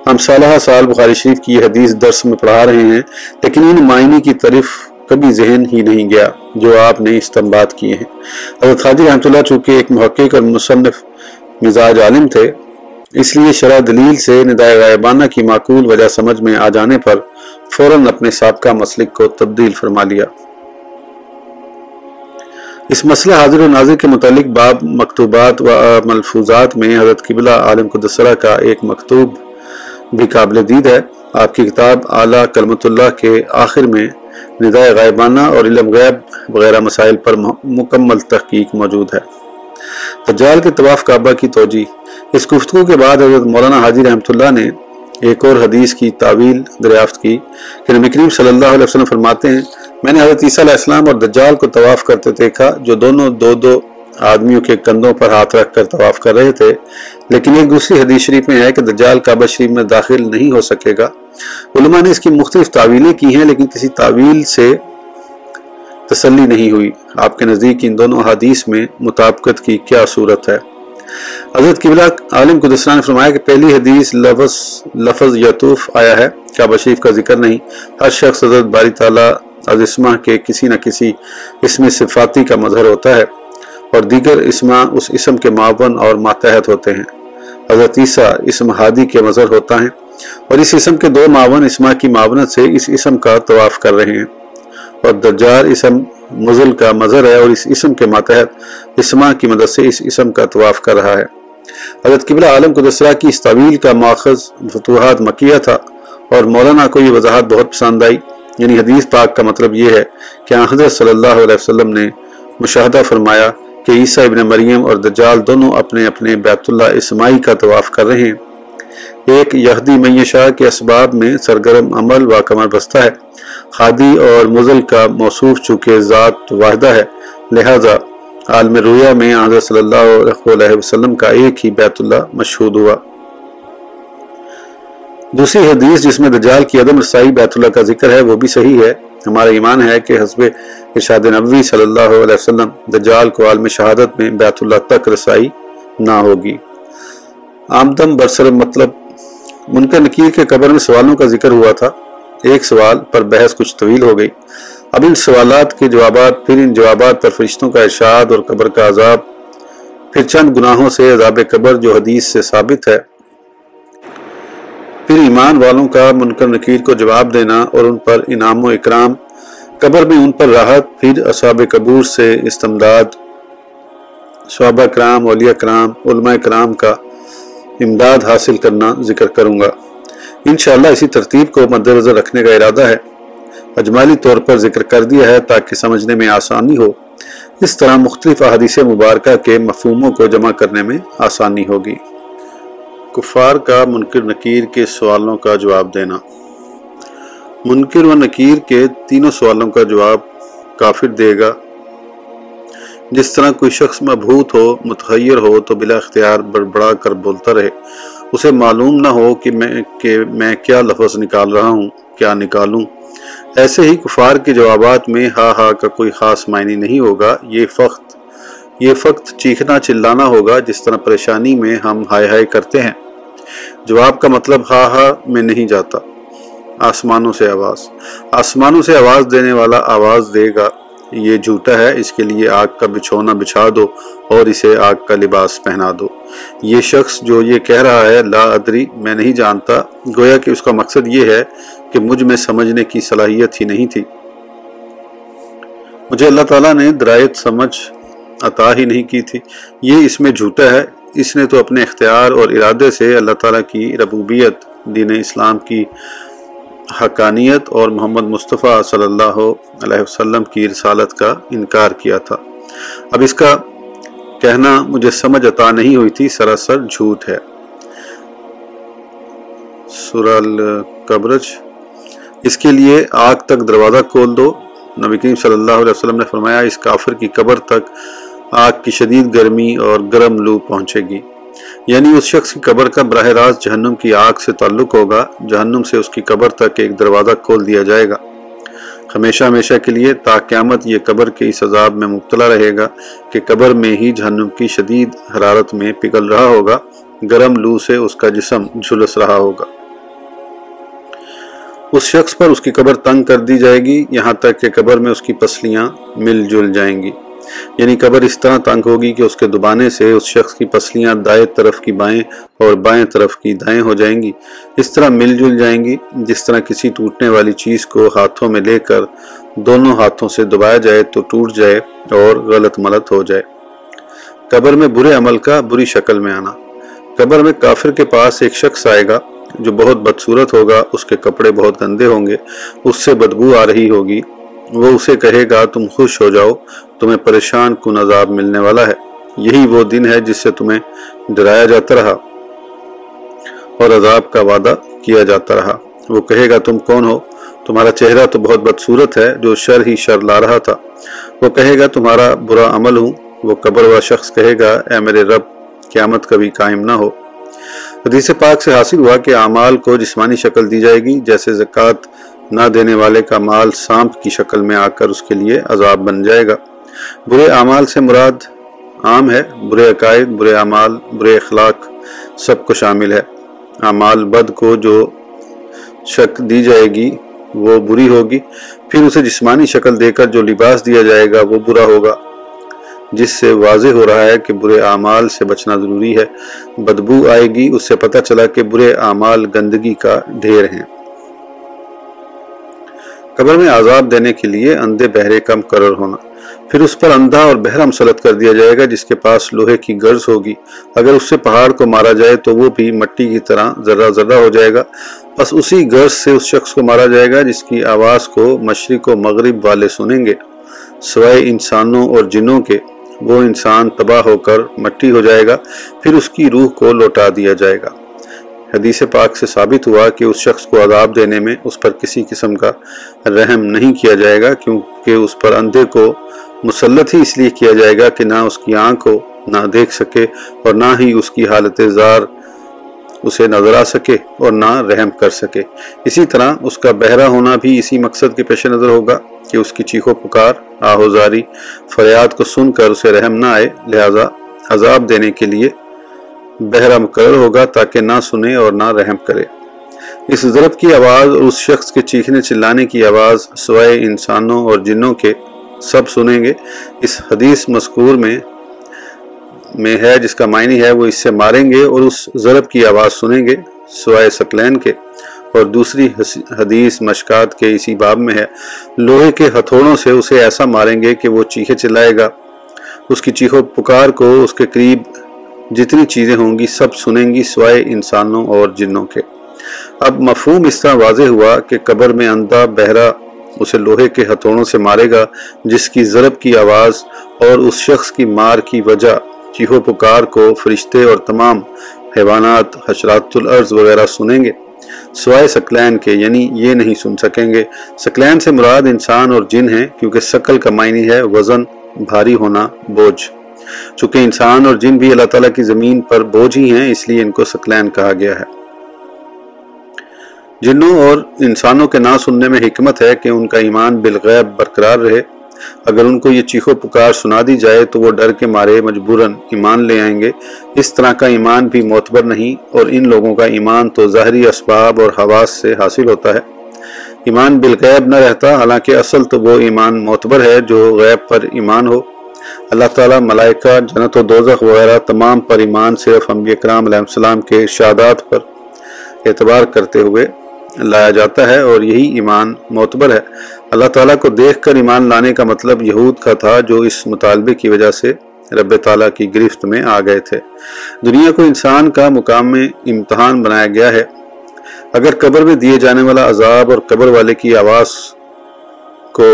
ہم سالہ سال بخاری شریف کی یہ حدیث درس میں پڑھا رہے ہیں، لیکن ان معنی کی طرف کبھی ذہن ہی نہیں گیا جو آپ نے استنباد کیے ہیں حضرت خاجی رحمت اللہ چونکہ ایک محقق اور مصنف مزاج عالم تھے، اس لیے شرح دلیل سے ندائے غائبانہ کی معقول وجہ سمجھ میں آ جانے پر فوراً اپنے سابقہ مسلک کو تبدیل فرما لیا۔ اس مسئلہ حاضر و ناظر کے متعلق باب مکتوبات و ملفوظات میں حضرت قبلہ عالم قدسرہ کا ایک مکتوب بھی قابل دید ہے۔ آپ کی کتاب اعلیٰ کلمت اللہ کے آخر میں ندائے غائبانہ اور علم غیب وغیرہ مسائل پر مکمل تحقیق موجود ہے۔ تجال کے طواف کعبہ کی توجہ۔ اس گفتگو کے بعد حضرت مولانا حاجی رحمت اللہ نے ایک اور حدیث کی تعویل دریافت کی کہ نبی کریم صلی اللہ علیہ وسلم فرماتے ہیں، میں نے حضرت عیسیٰ علیہ السلام اور دجال کو طواف کرتے دیکھا جو دونوں دو دو آدمیوں کے کندھوں پر ہاتھ رکھ کر طواف کر رہے تھے۔ لیکن ایک دوسری حدیث شریف میں ہے کہ دجال کعبہ شریف میں داخل نہیں ہو سکے گا۔ علماء نے اس کی مختلف تعویلیں کی ہیں، لیکن کسی تعویل سے تسلی نہیں ہوئی۔ آپ کے نزدیک ان دونوں حدیث میں مطابقت کی کیا صورت ہے؟ حضرت قبلہ عالم قدسرہ نے فرمایا کہ پہلی حدیث لفظ لفظ یتوف آیا ہے۔ کعبہ شریف کا ذکر نہیں۔ ہر شخص حضرت باری تعالیٰ از اسما کے کسی نہ کسی اسم صفاتی کا مظہر ہوتا ہے۔ اور دیگر اسما اس اسم کے معاون اور ماتحت ہوتے ہیں۔ حضرت عیسیٰ اسم ہادی کے مظہر ہوتا ہے اور اس اسم کے دو معاون اسما کی معاونت سے اس اسم کا طواف کر رہے ہیں۔ اور دجار اسم مزل کا مظہر ہے اور اس اسم کے ماتحت اسما کی مدد سے اس اسم کا طواف کر رہا ہے۔ حضرت قبلہ عالم قدسرہ کی اس طویل کا ماخذ فتوحات مکیہ تھا اور مولانا کو یہ وضاحت بہت پسند آئی۔ یعنی حدیث پاک کا مطلب یہ ہے کہ حضرت صلی اللہ علیہ وسلم نے مشاہدہ فرمایا کہ عیسیٰ ابن مریم اور دجال دونوں اپنے اپنے بیت اللہ اسماعی کا طواف کر رہے ہیں۔ ایک یہدی معیشہ کے اسباب میں سرگرم عمل و کمر بستہ ہے۔ خادی اور مزل کا موصوف چونکہ ذات واحدہ ہے۔ لہذا عالم رویہ میں حضرت صلی اللہ علیہ وسلم کا ایک ہی بیت اللہ مشہود ہوا۔ دوسری حدیث جس میں دجال کی عدم رسائی بیت اللہ کا ذکر ہے، وہ بھی صحیح ہے۔ ہمارا ایمان ہے کہ حسب ارشاد نبوی صلی اللہ علیہ وسلم دجال کو عالم شہادت میں بیت اللہ تک رسائی نہ ہوگی۔ آمدم برسر مطلب منکر نکیر کے قبر میں سوالوں کا ذکر ہوا تھا۔ ایک سوال پر بحث کچھ طویل ہو گئی۔ اب ان سوالات کے جوابات، پھر ان جوابات پر فرشتوں کا ارشاد اور قبر کا عذاب، پھر چند گناہوں سے عذاب قبر جو حدیث سے ثابت ہے۔ پھر ایمان والوں کا منکر نکیر کو جواب دینا اور ان پر انعام و اکرام، قبر میں ان پر راحت، پھر اصحاب قبور سے استمداد، صحابہ کرام، اولیاء کرام، علماء کرام کا امداد حاصل کرنا ذکر کروں گا۔ انشاءاللہ اسی ترتیب کو مد نظر رکھنے کا ارادہ ہے۔ اجمالی طور پر ذکر کر دیا ہے تاکہ سمجھنے میں آسانی ہو۔ اس طرح مختلف احادیث مبارکہ کے مفہوموں کو جمع کرنے میں آسانی ہوگی۔ کفار کا منکر نکیر کے سوالوں کا جواب دینا۔ منکر و نکیر کے تینوں سوالوں کا جواب کافر دے گا۔ جس طرح کوئی شخص مبہوت ہو متحیر ہو، تو بلا اختیار بڑبڑا کر بولتا رہے۔ اسے معلوم نہ ہو کہ میں کہ میں کیا لفظ نکال رہا ہوں، کیا نکالوں۔ ایسے ہی کفار کے جوابات میں ہا ہا کا کوئی خاص معنی نہیں ہوگا۔ یہ فخت، یہ فقط چیخنا چلانا ہوگا، جس طرح پریشانی میں ہم ہائے ہائے کرتے ہیں۔ جواب کا مطلب ہا ہا میں نہیں جاتا۔ آسمانوں سے آواز۔ آسمانوں سے آواز دینے والا آواز دے گا۔ یہ جھوٹا ہے، اس کے لیے آگ کا بچھونا بچھا دو اور اسے آگ کا لباس پہنا دو۔ یہ شخص جو یہ کہہ رہا ہے، لا ادری، میں نہیں جانتا۔ گویا کہ اس کا مقصد یہ ہے کہ مجھ میں سمجھنے کی صلاحیت ہی نہیں تھی۔ مجھے اللہ تعالیٰ نے درائت سمجھ عطا ہی نہیں کی تھی۔ یہ اس میں جھوٹا ہے۔ اس نے تو اپنے اختیار اور ارادے سے اللہ تعالیٰ کی ربوبیت، دین اسلام کی حقانیت اور محمد مصطفیٰ صلی اللہ علیہ وسلم کی رسالت کا انکار کیا تھا۔ اب اس کا کہنا مجھے سمجھ عطا نہیں ہوئی تھی، سراسر جھوٹ ہے۔ سورہ القبرج۔ اس کے لیے آگ تک دروازہ کھول دو۔ نبی کریم صلی اللہ علیہ وسلم نے فرمایا، اس کافر کی قبر تک آگ کی شدید گرمی اور گرم لو پہنچے گی۔ یعنی اس شخص کی قبر کا براہ راست جہنم کی آگ سے تعلق ہوگا۔ جہنم سے اس کی قبر تک ایک دروازہ کھول دیا جائے گا۔ ہمیشہ ہمیشہ کے لیے تا قیامت یہ قبر کے اس عذاب میں مبتلا رہے گا کہ قبر میں ہی جہنم کی شدید حرارت میں پگھل رہا ہوگا۔ گرم لو سے اس کا جسم جھلس رہا ہوگا۔ اس شخص پر اس کی قبر تنگ کر دی جائے گی۔ یہاں تک کہ قبر میں اس کی پسلیاں مل جل جائیں گی۔ یعنی قبر اس طرح تنگ ہوگی کہ اس کے دبانے سے اس شخص کی پسلیاں دائیں طرف کی بائیں اور بائیں طرف کی دائیں ہو جائیں گی۔ اس طرح مل جل جائیں گی، جس طرح کسی ٹوٹنے والی چیز کو ہاتھوں میں لے کر دونوں ہاتھوں سے دبایا جائے تو ٹوٹ جائے اور غلط ملت ہو جائے۔ قبر میں برے عمل کا بری شکل میں آنا۔ قبر میں کافر کے پاس ایک شخص آئے گا جو بہت بدصورت ہوگا، اس کے کپڑے بہت گندے ہوں گے، اس سے بدبو آ رہی ہوگی۔ وہ اسے کہے گا، تم خوش ہو جاؤ، تمہیں پریشان کن عذاب ملنے والا ہے۔ یہی وہ دن ہے جس سے تمہیں ڈرایا جاتا رہا اور عذاب کا وعدہ کیا جاتا رہا۔ وہ کہے گا، تم کون ہو؟ تمہارا چہرہ تو بہت بدصورت ہے، جو شر ہی شر لا رہا تھا۔ وہ کہے گا، تمہارا برا عمل ہوں۔ وہ قبر و شخص کہے گا، اے میرے رب، قیامت کبھی قائم نہ ہو۔ حدیث پاک سے حاصل ہوا کہ اعمال کو جسمانی شکل دی جائے گی، جیسے زکوٰۃ نہ دینے والے کا مال سانپ کی شکل میں آ کر اس کے لیے عذاب بن جائے گا۔ برے اعمال سے مراد عام ہے، برے عقائد، برے اعمال، برے اخلاق، سب کو شامل ہے۔ اعمال بد کو جو شک دی جائے گی، وہ بری ہوگی۔ پھر اسے جسمانی شکل دے کر جو لباس دیا جائے گا، وہ برا ہوگا۔ جس سے واضح ہو رہا ہے کہ برے اعمال سے بچنا ضروری ہے، بدبو آئے گی، اس سے پتہ چلا کہ برے اعمال گندگی کا ڈھیر ہیں۔ قبر میں عذاب دینے کے لیے اندھے بہرے کا مقرر ہونا۔ پھر اس پر اندھا اور بہرا مسلط کر دیا جائے گا، جس کے پاس لوہے کی گرز ہوگی۔ اگر اس سے پہاڑ کو مارا جائے تو وہ بھی مٹی کی طرح ذرہ ذرہ ہو جائے گا۔ بس اسی گرز سے اس شخص کو مارا جائے گا، جس کی آواز کو مشرق و مغرب والے سنیں گے۔ سوائے انسانوں اور جنوں کے، وہ انسان تباہ ہو کر مٹی ہو جائے گا، پھر اس کی روح کو لوٹا دیا جائے گا۔ حدیث پاک سے ثابت ہوا کہ اس شخص کو عذاب دینے میں اس پر کسی قسم کا رحم نہیں کیا جائے گا، کیونکہ اس پر اندھے کو مسلط ہی اس لیے کیا جائے گا کہ نہ اس کی آنکھ ہو نہ دیکھ سکے اور نہ ہی اس کی حالت زار اسے نظر آ سکے اور نہ رحم کر سکے۔ اسی طرح اس کا بہرا ہونا بھی اسی مقصد کے پیش نظر ہوگا کہ اس کی چیخو پکار آہوزاری فریاد کو سن کر اسے رحم نہ آئے، لہذا عذاب دینے کے لیے بہرا مقرر ہوگا تاکہ نہ سنے اور نہ رحم کرے۔ اس ضرب کی آواز اور اس شخص کے چیخنے چلانے کی آواز سوائے انسانوں اور جنوں کے سب سنیں گے۔ اس حدیث مذکور میں میں ہے، جس کا معنی ہے، وہ اس سے ماریں گے اور اس ضرب کی آواز سنیں گے سوائے سکلین کے۔ اور دوسری حدیث مشکات کے اسی باب میں ہے۔ لوہے کے ہتھوڑوں سے اسے ایسا ماریں گے کہ وہ چیخے چلائے گا۔ اس کی چیخو پکار کو اس کے قریب جتنی چیزیں ہوں گی سب سنیں گی سوائے انسانوں اور جنوں کے۔ اب مفہوم اس طرح واضح ہوا کہ قبر میں اندھا بہرا اسے لوہے کے ہتھوڑوں سے مارے گا، جس کی ضرب کی آواز اور اس شخص کی مار کی وجہ چیہو پکار کو فرشتے اور تمام حیوانات، حشرات الارض وغیرہ سنیں گے۔ سوائے سکلین کے یعنی یہ نہیں سن سکیں گے۔ سکلین سے مراد انسان اور جن ہیں، کیونکہ سکل کا معنی ہے وزن، بھاری ہونا، بوجھ۔ چونکہ انسان اور جن بھی اللہ تعالیٰ کی زمین پر بوجھ ہی ہیں، اس لیے ان کو سکلین کہا گیا ہے۔ جنوں اور انسانوں کے نہ سننے میں حکمت ہے کہ ان کا ایمان بالغیب برقرار رہے۔ اگر ان کو یہ چیخو پکار سنا دی جائے تو وہ ڈر کے مارے مجبوراً ایمان لے آئیں گے۔ اس طرح کا ایمان بھی معتبر نہیں اور ان لوگوں کا ایمان تو ظاہری اسباب اور حواس سے حاصل ہوتا ہے۔ ایمان بالغیب نہ رہتا، حالانکہ اصل تو وہ ایمان معتبر ہے جو غیب پر ایمان ہو۔ اللہ تعالیٰ، ملائکہ، جنت و دوزخ وغیرہ تمام پر ایمان صرف انبیاء کرام علیہ السلام کے ارشادات پر اعتبار کرتے ہوئے لایا جاتا ہے اور یہی ایمان معتبر ہے۔ اللہ تعالیٰ کو دیکھ کر ایمان لانے کا مطلب یہود کا تھا جو اس مطالبے کی وجہ سے رب تعالیٰ کی گرفت میں آ گئے تھے۔ دنیا کو انسان کا مقام میں امتحان بنایا گیا ہے۔ اگر قبر میں دیے جانے والا عذاب اور قبر والے کی آواز کو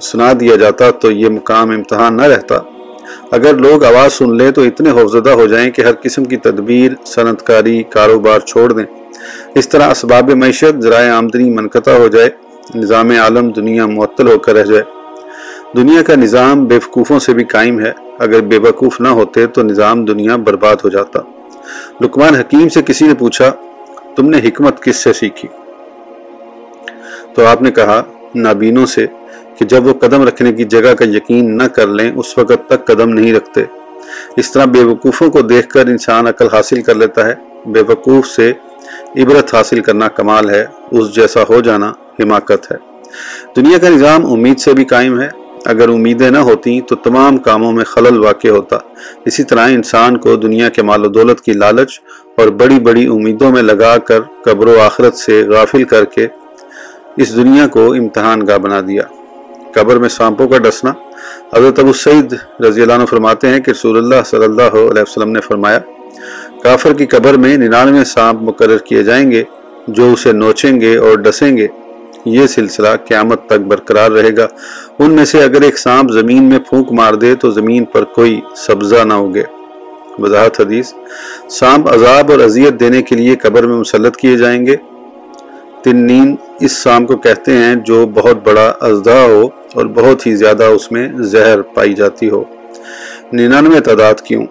سنا دیا جاتا تو یہ مقام امتحان نہ رہتا۔ اگر لوگ آواز سن لیں تو اتنے حوفزدہ ہو جائیں کہ ہر قسم کی تدبیر صنعت کاری کاروبار چھوڑ دیں۔ اس طرح اسباب معیشت ذرائع آمدنی منقطع ہو جائے، نظام عالم دنیا معطل ہو کر رہ جائے۔ دنیا کا نظام بے وقوفوں سے بھی قائم ہے۔ اگر بے وقوف نہ ہوتے تو نظام دنیا برباد ہو جاتا۔ لکمان حکیم سے کسی نے پوچھا، تم نے حکمت کس سے سیکھی؟ تو آپ نے کہا، نابینوں سے۔ کہ جب وہ قدم رکھنے کی جگہ کا یقین نہ کر لیں، اس وقت تک قدم نہیں رکھتے۔ اس طرح بے وقوفوں کو دیکھ کر انسان عقل حاصل کر لیتا ہے۔ بے وقوف سے عبرت حاصل کرنا کمال ہے، اس جیسا ہو جانا حماقت ہے۔ دنیا کا نظام امید سے بھی قائم ہے۔ اگر امیدیں نہ ہوتی تو تمام کاموں میں خلل واقع ہوتا۔ اسی طرح انسان کو دنیا کے مال و دولت کی لالچ اور بڑی بڑی امیدوں میں لگا کر قبر و آخرت سے غافل کر کے اس دنیا کو امتحان گاہ بنا دیا۔ قبر میں سانپوں کا ڈسنا۔ حضرت ابو سعید رضی اللہ عنہ فرماتے ہیں کہ رسول اللہ صلی اللہ علیہ وسلم نے فرمایا، کافر کی قبر میں ننانوے سانپ مقرر کیے جائیں گے، جو اسے نوچیں گے اور ڈسیں گے۔ یہ سلسلہ قیامت تک برقرار رہے گا۔ ان میں سے اگر ایک سانپ زمین میں پھونک مار دے تو زمین پر کوئی سبزہ نہ ہوگے وضاحت حدیث، سانپ عذاب اور اذیت دینے کے لیے قبر میں مسلط کیے جائیں گے۔ تنین اس سانپ کو کہتے ہیں جو بہت بڑا ازدہ ہو۔ اور بہت ہی زیادہ اس میں زہر پائی جاتی ہو۔ ننانوے تعداد کیوں؟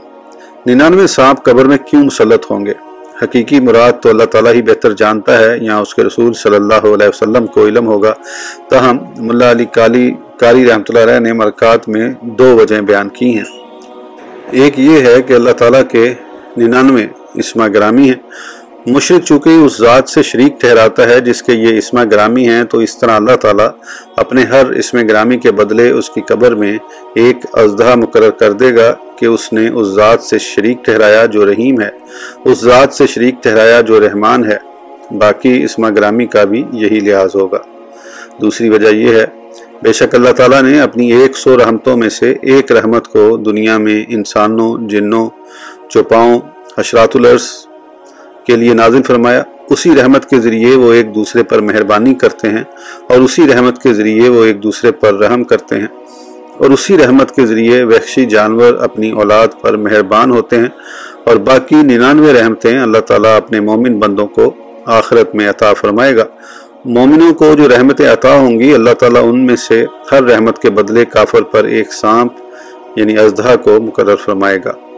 ننانوے سانپ قبر میں کیوں مسلط ہوں گے؟ حقیقی مراد تو اللہ تعالیٰ ہی بہتر جانتا ہے، یہاں اس کے رسول صلی اللہ علیہ وسلم کو علم ہوگا۔ تاہم، ملا علی کالی کاری رحمۃ اللہ علیہ نے مرکات میں دو وجہیں بیان کی ہیں۔ ایک یہ ہے کہ اللہ تعالیٰ کے ننانوے اسما گرامی ہیں۔ مشرق چونکہ اس ذات سے شریک ٹھہراتا ہے جس کے یہ اسم گرامی ہیں، تو اس طرح اللہ تعالیٰ اپنے ہر اسم گرامی کے بدلے اس کی قبر میں ایک ازدہ مقرر کر دے گا کہ اس نے اس ذات سے شریک ٹھہرایا جو رحیم ہے۔ اس ذات سے شریک ٹھہرایا جو رحمان ہے۔ باقی اسم گرامی کا بھی یہی لحاظ ہوگا۔ دوسری وجہ یہ ہے، بے شک اللہ تعالیٰ نے اپنی ایک سو رحمتوں میں سے ایک رحمت کو دنیا میں انسانوں، جنوں، چوپاؤں، حشرات الرس کے لیے نازل فرمایا، اسی رحمت کے ذریعے وہ ایک دوسرے پر مہربانی کرتے ہیں اور اسی رحمت کے ذریعے وہ ایک دوسرے پر رحم کرتے ہیں۔ اور اسی رحمت کے ذریعے وحشی جانور اپنی اولاد پر مہربان ہوتے ہیں اور باقی ننانوے رحمتیں اللہ تعالیٰ اپنے مومن بندوں کو آخرت میں عطا فرمائے گا۔ مومنوں کو جو رحمتیں عطا ہوں گی، اللہ تعالیٰ ان میں سے ہر رحمت کے بدلے کافر پر ایک سانپ یعنی ازدہ کو مقرر فرمائے گا۔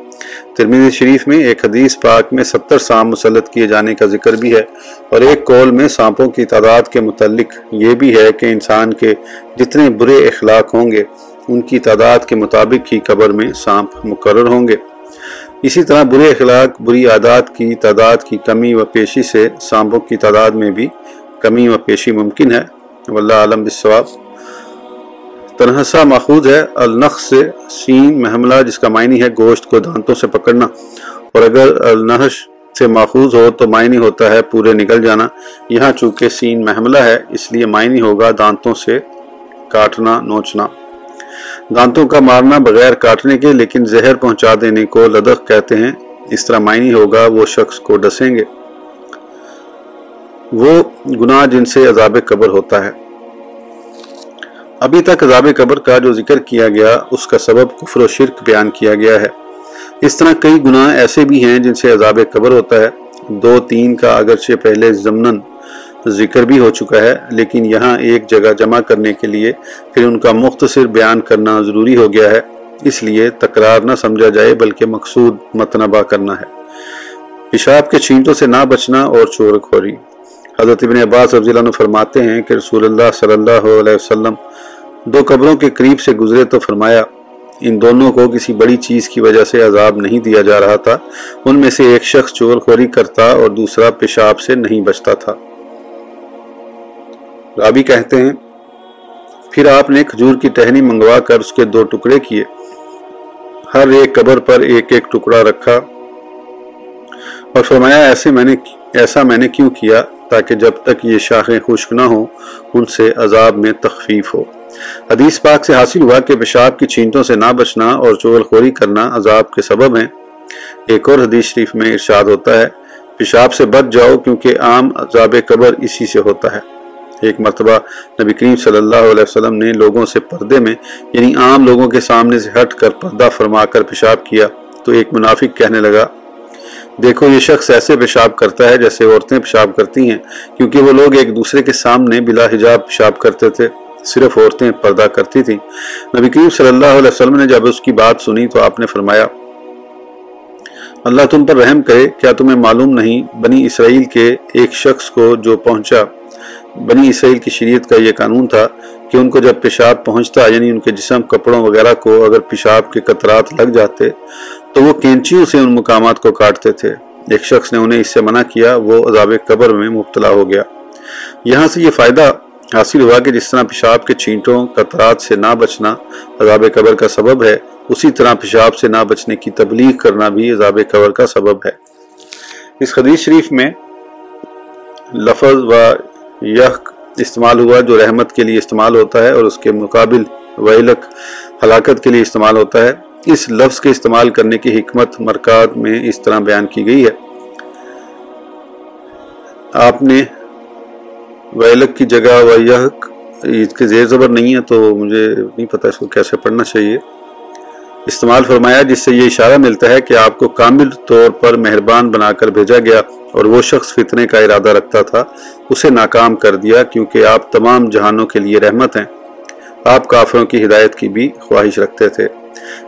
ترمیز شریف میں ایک حدیث پاک میں ستر سام مسلط کیے جانے کا ذکر بھی ہے اور ایک کول میں سانپوں کی تعداد کے متعلق یہ بھی ہے کہ انسان کے جتنے برے اخلاق ہوں گے، ان کی تعداد کے مطابق ہی قبر میں سانپ مقرر ہوں گے۔ اسی طرح برے اخلاق، بری عادات کی تعداد کی کمی و پیشی سے سانپوں کی تعداد میں بھی کمی و پیشی ممکن ہے۔ واللہ عالم بالثواب تنہسا ماخوذ ہے النخ سے سین محملہ، جس کا معنی ہے گوشت کو دانتوں سے پکڑنا۔ اور اگر النحش سے ماخوذ ہو تو معنی ہوتا ہے پورے نکل جانا۔ یہاں چونکہ سین محملہ ہے، اس لیے معنی ہوگا دانتوں سے کاٹنا، نوچنا۔ دانتوں کا مارنا بغیر کاٹنے کے، لیکن زہر پہنچا دینے کو لدخ کہتے ہیں۔ اس طرح معنی ہوگا وہ شخص کو ڈسیں گے۔ وہ گناہ جن سے عذاب قبر ہوتا ہے۔ ابھی تک عذاب قبر کا جو ذکر کیا گیا، اس کا سبب کفر و شرک بیان کیا گیا ہے۔ اس طرح کئی گناہ ایسے بھی ہیں جن سے عذاب قبر ہوتا ہے۔ دو تین کا اگرچہ پہلے ضمن ذکر بھی ہو چکا ہے، لیکن یہاں ایک جگہ جمع کرنے کے لیے پھر ان کا مختصر بیان کرنا ضروری ہو گیا ہے۔ اس لیے تکرار نہ سمجھا جائے، بلکہ مقصود متنبع کرنا ہے۔ پیشاب کے چھینٹوں سے نہ بچنا اور چور خوری۔ حضرت ابن عباس رضی اللہ عنہ فرماتے ہیں کہ رسول اللہ صلی اللہ علیہ وسلم دو قبروں کے قریب سے گزرے تو فرمایا، ان دونوں کو کسی بڑی چیز کی وجہ سے عذاب نہیں دیا جا رہا تھا۔ ان میں سے ایک شخص چور خوری کرتا اور دوسرا پیشاب سے نہیں بچتا تھا۔ رابی کہتے ہیں، پھر آپ نے کھجور کی ٹہنی منگوا کر اس کے دو ٹکڑے کیے۔ ہر ایک قبر پر ایک ایک ٹکڑا رکھا۔ اور فرمایا، ایسے میں نے، ایسا میں نے کیوں کیا؟ تاکہ جب تک یہ شاخیں خشک نہ ہوں، ان سے عذاب میں تخفیف ہو۔ حدیث پاک سے حاصل ہوا کہ پیشاب کی چھینٹوں سے نہ بچنا اور چول خوری کرنا عذاب کے سبب ہیں۔ ایک اور حدیث شریف میں ارشاد ہوتا ہے، پیشاب سے بچ جاؤ کیونکہ عام عذاب قبر اسی سے ہوتا ہے۔ ایک مرتبہ نبی کریم صلی اللہ علیہ وسلم نے لوگوں سے پردے میں یعنی عام لوگوں کے سامنے سے ہٹ کر پردہ فرما کر پیشاب کیا تو ایک منافق کہنے لگا دیکھو یہ شخص ایسے پیشاب کرتا ہے جیسے عورتیں پیشاب کرتی ہیں، کیونکہ وہ لوگ ایک دوسرے کے سامنے بلا حجاب پیشاب کرتے تھے، صرف عورتیں پردہ کرتی تھیں۔ نبی کریم صلی اللہ علیہ وسلم نے جب اس کی بات سنی تو آپ نے فرمایا، اللہ تم پر رحم کرے، کیا تمہیں معلوم نہیں بنی اسرائیل کے ایک شخص کو جو پہنچا؟ بنی اسرائیل کی شریعت کا یہ قانون تھا کہ ان کو جب پیشاب پہنچتا یعنی ان کے جسم، کپڑوں وغیرہ کو اگر پیشاب کے قطرات لگ جاتے تو وہ کینچیوں سے ان مقامات کو کاٹتے تھے۔ ایک شخص نے انہیں اس سے منع کیا، وہ عذاب قبر میں مبتلا ہو گیا۔ یہاں سے یہ فائدہ حاصل ہوا کہ جس طرح پیشاب کے چینٹوں قطرات سے نہ بچنا عذاب قبر کا سبب ہے، اسی طرح پیشاب سے نہ بچنے کی تبلیغ کرنا بھی عذاب قبر کا سبب ہے۔ اس حدیث شریف میں لفظ و یک استعمال ہوا جو رحمت کے لیے استعمال ہوتا ہے اور اس کے مقابل ویلک ہلاکت کے لیے استعمال ہوتا ہے۔ اس لفظ کے استعمال کرنے کی حکمت مرکات میں اس طرح بیان کی گئی ہے۔ آپ نے ویلک کی جگہ ویحک اس کے زیر زبر نہیں ہے تو مجھے نہیں پتا اس کو کیسے پڑھنا چاہیے۔ استعمال فرمایا جس سے یہ اشارہ ملتا ہے کہ آپ کو کامل طور پر مہربان بنا کر بھیجا گیا اور وہ شخص فتنے کا ارادہ رکھتا تھا، اسے ناکام کر دیا کیونکہ آپ تمام جہانوں کے لیے رحمت ہیں۔ آپ کافروں کی ہدایت کی بھی خواہش رکھتے تھے۔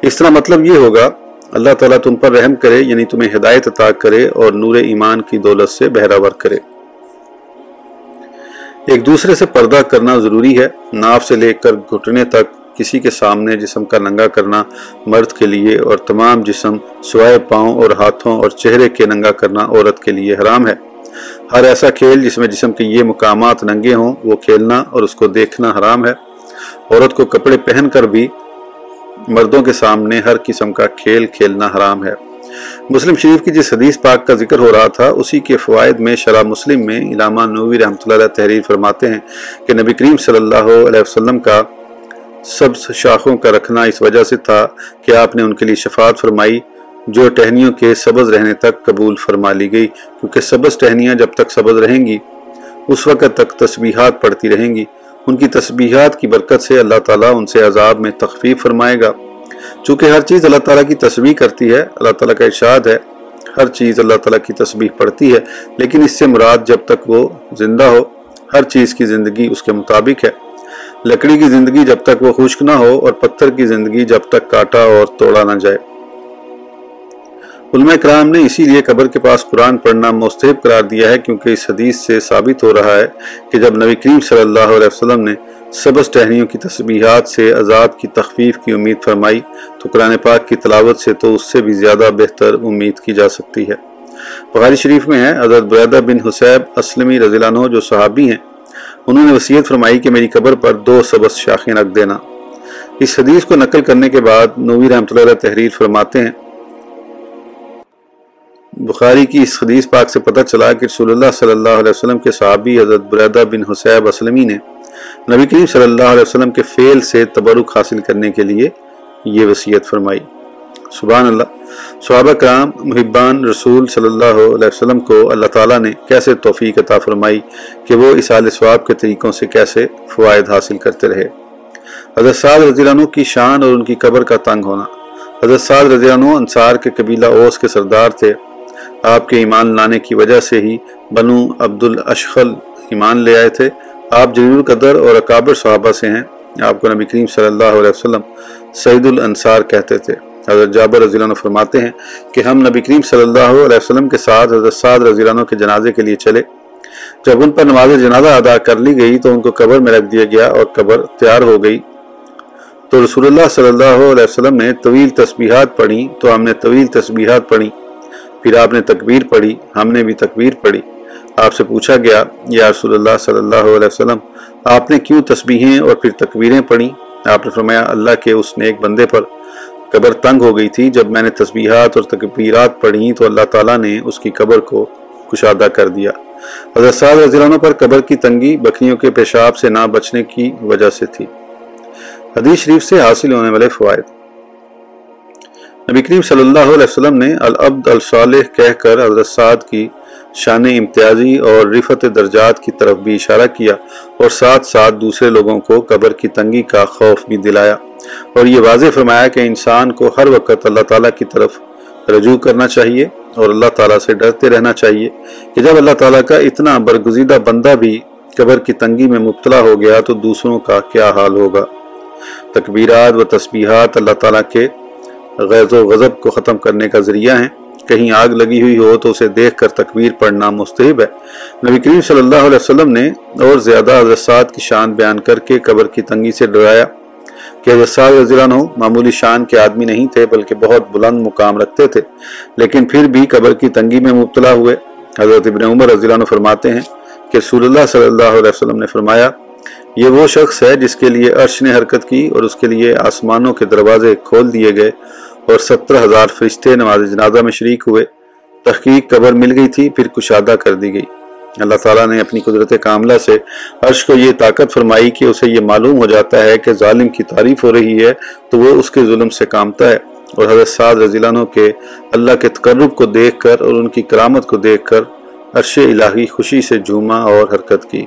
اس طرح مطلب یہ ہوگا، اللہ تعالیٰ تم پر رحم کرے یعنی تمہیں ہدایت عطا کرے اور نور ایمان کی دولت سے بہراور کرے۔ ایک دوسرے سے پردہ کرنا ضروری ہے، ناف سے لے کر گھٹنے تک، کسی کے سامنے جسم کا ننگا کرنا مرد کے لیے اور تمام جسم سوائے پاؤں اور ہاتھوں اور چہرے کے ننگا کرنا عورت کے لیے حرام ہے۔ ہر ایسا کھیل جس میں جسم کے یہ مقامات ننگے ہوں، وہ کھیلنا اور اس کو دیکھنا حرام ہے۔ عورت کو کپڑے پہن کر بھی مردوں کے سامنے ہر قسم کا کھیل کھیلنا حرام ہے۔ مسلم شریف کی جس حدیث پاک کا ذکر ہو رہا تھا، اسی کے فوائد میں شرح مسلم میں علامہ نووی رحمۃ اللہ علیہ تحریر فرماتے ہیں کہ نبی کریم صلی اللہ علیہ وسلم کا سبز شاخوں کا رکھنا اس وجہ سے تھا کہ آپ نے ان کے لیے شفاعت فرمائی، جو ٹہنیوں کے سبز رہنے تک قبول فرما لی گئی۔ کیونکہ سبز ٹہنیاں جب تک سبز رہیں گی، اس وقت تک تسبیحات پڑتی رہیں گی۔ ان کی تسبیحات کی برکت سے اللہ تعالیٰ ان سے عذاب میں تخفیف فرمائے گا۔ چونکہ ہر چیز اللہ تعالیٰ کی تسبیح کرتی ہے، اللہ تعالیٰ کا ارشاد ہے۔ ہر چیز اللہ تعالیٰ کی تسبیح پڑتی ہے، لیکن اس سے مراد جب تک وہ زندہ ہو، ہر چیز کی زندگی اس کے مطابق ہے۔ لکڑی کی زندگی جب تک وہ خشک نہ ہو اور پتھر کی زندگی جب تک کاٹا اور توڑا نہ جائے۔ علماء کرام نے اسی لیے قبر کے پاس قرآن پڑھنا مستحب قرار دیا ہے کیونکہ اس حدیث سے ثابت ہو رہا ہے کہ جب نبی کریم صلی اللہ علیہ وسلم نے سبز ٹہنیوں کی تسبیحات سے عذاب کی تخفیف کی امید فرمائی تو قرآن پاک کی تلاوت سے تو اس سے بھی زیادہ بہتر امید کی جا سکتی ہے۔ بخاری شریف میں ہے، حضرت بریدہ بن حسیب اسلمی رضی اللہ عنہ جو صحابی ہیں، انہوں نے وصیت فرمائی کہ میری قبر پر دو سبز شاخیں رکھ دینا۔ اس حدیث کو نقل کرنے کے بعد نوی رحمۃ اللہ تحریر فرماتے ہیں۔ بخاری کی اس حدیث پاک سے پتہ چلا کہ رسول اللہ صلی اللہ علیہ وسلم کے صحابی حضرت بریدہ بن حسیب اسلمی نے نبی کریم صلی اللہ علیہ وسلم کے فعل سے تبرک حاصل کرنے کے لیے یہ وصیت فرمائی۔ سبحان اللہ۔ صحابہ کرام، محبان رسول صلی اللہ علیہ وسلم کو اللہ تعالیٰ نے کیسے توفیق عطا فرمائی کہ وہ اس آل ثواب کے طریقوں سے کیسے فوائد حاصل کرتے رہے۔ حضرت سعد رضی اللہ عنہ کی شان اور ان کی قبر کا تنگ ہونا۔ حضرت سعد رضی اللہ عنہ انصار کے قبیلہ اوس کے سردار تھے۔ آپ کے ایمان لانے کی وجہ سے ہی بنو عبد الاشخل ایمان لے آئے تھے۔ آپ جلیل القدر اور اکابر صحابہ سے ہیں۔ آپ کو نبی کریم صلی اللہ علیہ وسلم سعید الانصار کہتے تھے۔ حضرت جابر رضی اللہ عنہ فرماتے ہیں کہ ہم نبی کریم صلی اللہ علیہ وسلم کے ساتھ حضرت سعد رضی اللہ عنہ کے جنازے کے لیے چلے۔ جب ان پر نماز جنازہ ادا کر لی گئی تو ان کو قبر میں رکھ دیا گیا اور قبر تیار ہو گئی۔ تو رسول اللہ صلی اللہ علیہ وسلم نے طویل تسبیحات پڑھی۔ تو ہم نے طویل تسبیحات پڑھی۔ پھر آپ نے تکبیر پڑھی، ہم نے بھی تکبیر پڑھی۔ آپ سے پوچھا گیا، یا رسول اللہ صلی اللہ علیہ وسلم، آپ نے کیوں تسبیحیں اور پھر تکبیریں پڑھی آپ نے فرمایا، اللہ کے اس نیک بندے پر قبر تنگ ہو گئی تھی۔ جب میں نے تسبیحات اور تکبیرات پڑھی تو اللہ تعالیٰ نے اس کی قبر کو کشادہ کر دیا۔ حضرت صاحب رضی اللہ عنہ پر قبر کی تنگی بکریوں کے پیشاب سے نہ بچنے کی وجہ سے تھی۔ حدیث شریف سے حاصل ہونے والے فوائد۔ نبی کریم صلی اللہ علیہ وسلم نے العبد الصالح کہہ کر حضرت سعد کی شان امتیازی اور رفت درجات کی طرف بھی اشارہ کیا اور ساتھ ساتھ دوسرے لوگوں کو قبر کی تنگی کا خوف بھی دلایا اور یہ واضح فرمایا کہ انسان کو ہر وقت اللہ تعالیٰ کی طرف رجوع کرنا چاہیے اور اللہ تعالیٰ سے ڈرتے رہنا چاہیے کہ جب اللہ تعالیٰ کا اتنا برگزیدہ بندہ بھی قبر کی تنگی میں مبتلا ہو گیا تو دوسروں کا کیا حال ہوگا؟ تکبیرات و تسبیحات اللہ تعالیٰ کے غیظ و غضب کو ختم کرنے کا ذریعہ ہیں۔ کہیں آگ لگی ہوئی ہو تو اسے دیکھ کر تکبیر پڑھنا مستحب ہے۔ نبی کریم صلی اللہ علیہ وسلم نے اور زیادہ حضرت کی شان بیان کر کے قبر کی تنگی سے ڈرایا کہ حضرت رضی اللہ عنہ معمولی شان کے آدمی نہیں تھے بلکہ بہت بلند مقام رکھتے تھے۔ لیکن پھر بھی قبر کی تنگی میں مبتلا ہوئے۔ حضرت ابن عمر رضی اللہ عنہ فرماتے ہیں کہ رسول اللہ صلی اللہ علیہ وسلم نے فرمایا، یہ وہ شخص ہے جس کے لیے عرش نے حرکت کی اور اس کے لیے آسمانوں کے دروازے کھول دیے گئے اور سترہ ہزار فرشتے نماز جنازہ میں شریک ہوئے۔ تحقیق قبر مل گئی تھی، پھر کشادہ کر دی گئی۔ اللہ تعالیٰ نے اپنی قدرت کاملہ سے عرش کو یہ طاقت فرمائی کہ اسے یہ معلوم ہو جاتا ہے کہ ظالم کی تعریف ہو رہی ہے تو وہ اس کے ظلم سے کامتا ہے۔ اور حضرت سعد رضی اللہ عنہ کے اللہ کے تقرب کو دیکھ کر اور ان کی کرامت کو دیکھ کر عرش الہی خوشی سے جھوما اور حرکت کی۔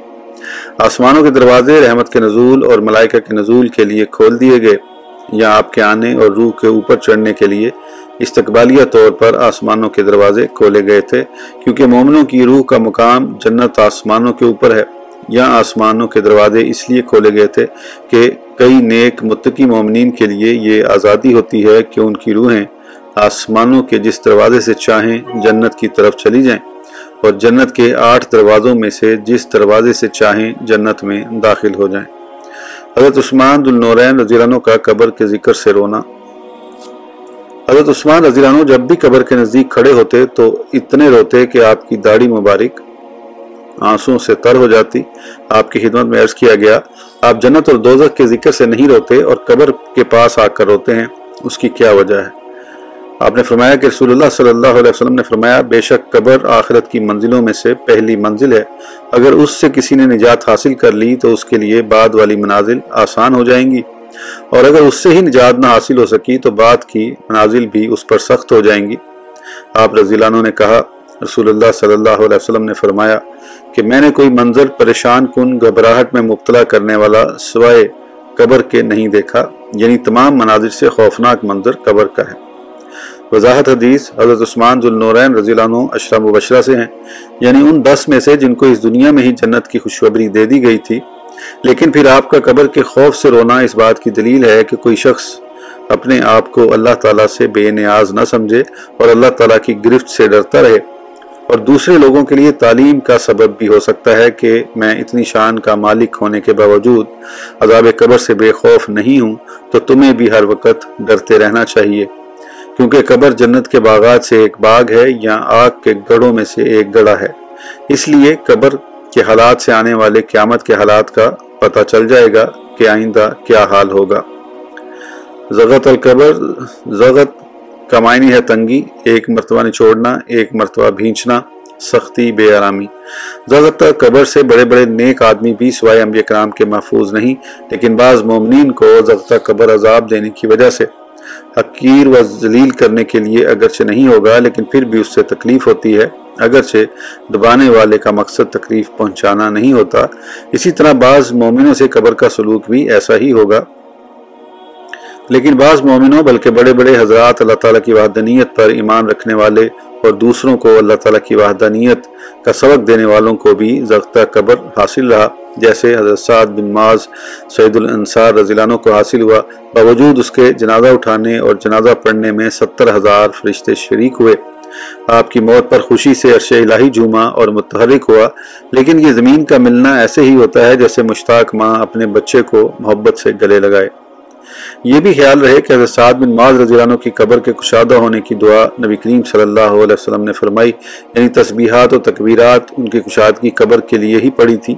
آسمانوں کے دروازے، رحمت کے نزول اور ملائکہ کے نزول کے لیے کھول دیے گئے۔ یا آپ کے آنے اور روح کے اوپر چڑھنے کے لیے استقبالیہ طور پر آسمانوں کے دروازے کھولے گئے تھے، کیونکہ مومنوں کی روح کا مقام جنت آسمانوں کے اوپر ہے، یا آسمانوں کے دروازے اس لیے کھولے گئے تھے کہ کئی نیک متقی مومنین کے لیے یہ آزادی ہوتی ہے کہ ان کی روحیں آسمانوں کے جس دروازے سے چاہیں جنت کی طرف چلی جائیں اور جنت کے آٹھ دروازوں میں سے جس دروازے سے چاہیں جنت میں داخل ہو جائیں۔ حضرت عثمان النورین رضی اللہ عنہ کا قبر کے ذکر سے رونا۔ حضرت عثمان رضی اللہ عنہ جب بھی قبر کے نزدیک کھڑے ہوتے تو اتنے روتے کہ آپ کی داڑھی مبارک آنسوں سے تر ہو جاتی۔ آپ کی خدمت میں عرض کیا گیا، آپ جنت اور دوزخ کے ذکر سے نہیں روتے اور قبر کے پاس آ کر روتے ہیں۔ اس کی کیا وجہ ہے؟ آپ نے فرمایا کہ رسول اللہ صلی اللہ علیہ وسلم نے فرمایا، بے شک قبر آخرت کی منزلوں میں سے پہلی منزل ہے۔ اگر اس سے کسی نے نجات حاصل کر لی تو اس کے لیے بعد والی منازل آسان ہو جائیں گی۔ اور اگر اس سے ہی نجات نہ حاصل ہو سکی تو بعد کی منازل بھی اس پر سخت ہو جائیں گی۔ آپ رضی اللہ عنہ نے کہا، رسول اللہ صلی اللہ علیہ وسلم نے فرمایا کہ میں نے کوئی منظر پریشان کن، گھبراہٹ میں مبتلا کرنے والا سوائے قبر کے نہیں دیکھا یعنی تمام مناظر سے خوفناک منظر قبر کا ہے۔ وضاحت حدیث حضرت عثمان ذوالنورین رضی اللہ عنہ اشرم مبشرہ سے ہیں۔ یعنی ان دس میں سے جن کو اس دنیا میں ہی جنت کی خوشخبری دے دی گئی تھی۔ لیکن پھر آپ کا قبر کے خوف سے رونا اس بات کی دلیل ہے کہ کوئی شخص اپنے آپ کو اللہ تعالیٰ سے بے نیاز نہ سمجھے اور اللہ تعالیٰ کی گرفت سے ڈرتا رہے۔ اور دوسرے لوگوں کے لیے تعلیم کا سبب بھی ہو سکتا ہے کہ میں اتنی شان کا مالک ہونے کے باوجود عذاب قبر سے بے خوف نہیں ہوں، تو تمہیں بھی ہر وقت ڈرتے رہنا چاہیے۔ کیونکہ قبر جنت کے باغات سے ایک باغ ہے یا آگ کے گڑوں میں سے ایک گڑا ہے۔ اس لیے قبر کے حالات سے آنے والے قیامت کے حالات کا پتہ چل جائے گا کہ آئندہ کیا حال ہوگا۔ زغت القبر زغت کا معنی ہے تنگی، ایک مرتبہ نچوڑنا، ایک مرتبہ بھینچنا، سختی، بے آرامی۔ زغت قبر سے بڑے بڑے نیک آدمی بھی سوائے انبیاء کرام کے محفوظ نہیں، لیکن بعض مومنین کو زغت قبر عذاب دینے کی وجہ سے حقیر و ذلیل کرنے کے لیے اگرچہ نہیں ہوگا، لیکن پھر بھی اس سے تکلیف ہوتی ہے۔ اگرچہ دبانے والے کا مقصد تکلیف پہنچانا نہیں ہوتا، اسی طرح بعض مومنوں سے قبر کا سلوک بھی ایسا ہی ہوگا۔ لیکن بعض مومنوں، بلکہ بڑے بڑے حضرات، اللہ تعالیٰ کی وحدانیت پر ایمان رکھنے والے اور دوسروں کو اللہ تعالیٰ کی وحدانیت کا سبق دینے والوں کو بھی زغتہ قبر حاصل رہا۔ جیسے حضرت سعد بن ماز سعید الانصار رضی اللہ عنہ کو حاصل ہوا۔ باوجود اس کے جنازہ اٹھانے اور جنازہ پڑھنے میں ستر ہزار فرشتے شریک ہوئے۔ آپ کی موت پر خوشی سے عرش الہی جھوما اور متحرک ہوا۔ لیکن یہ زمین کا ملنا ایسے ہی ہوتا ہے جیسے مشتاق ماں اپنے بچے کو محبت سے گلے لگائے۔ یہ بھی خیال رہے کہ حضرت سعد بن معاذ رضی اللہ عنہ کی قبر کے کشادہ ہونے کی دعا نبی کریم صلی اللہ علیہ وسلم نے فرمائی یعنی تسبیحات و تکبیرات ان کی کشادگی قبر کے لیے ہی پڑی تھی۔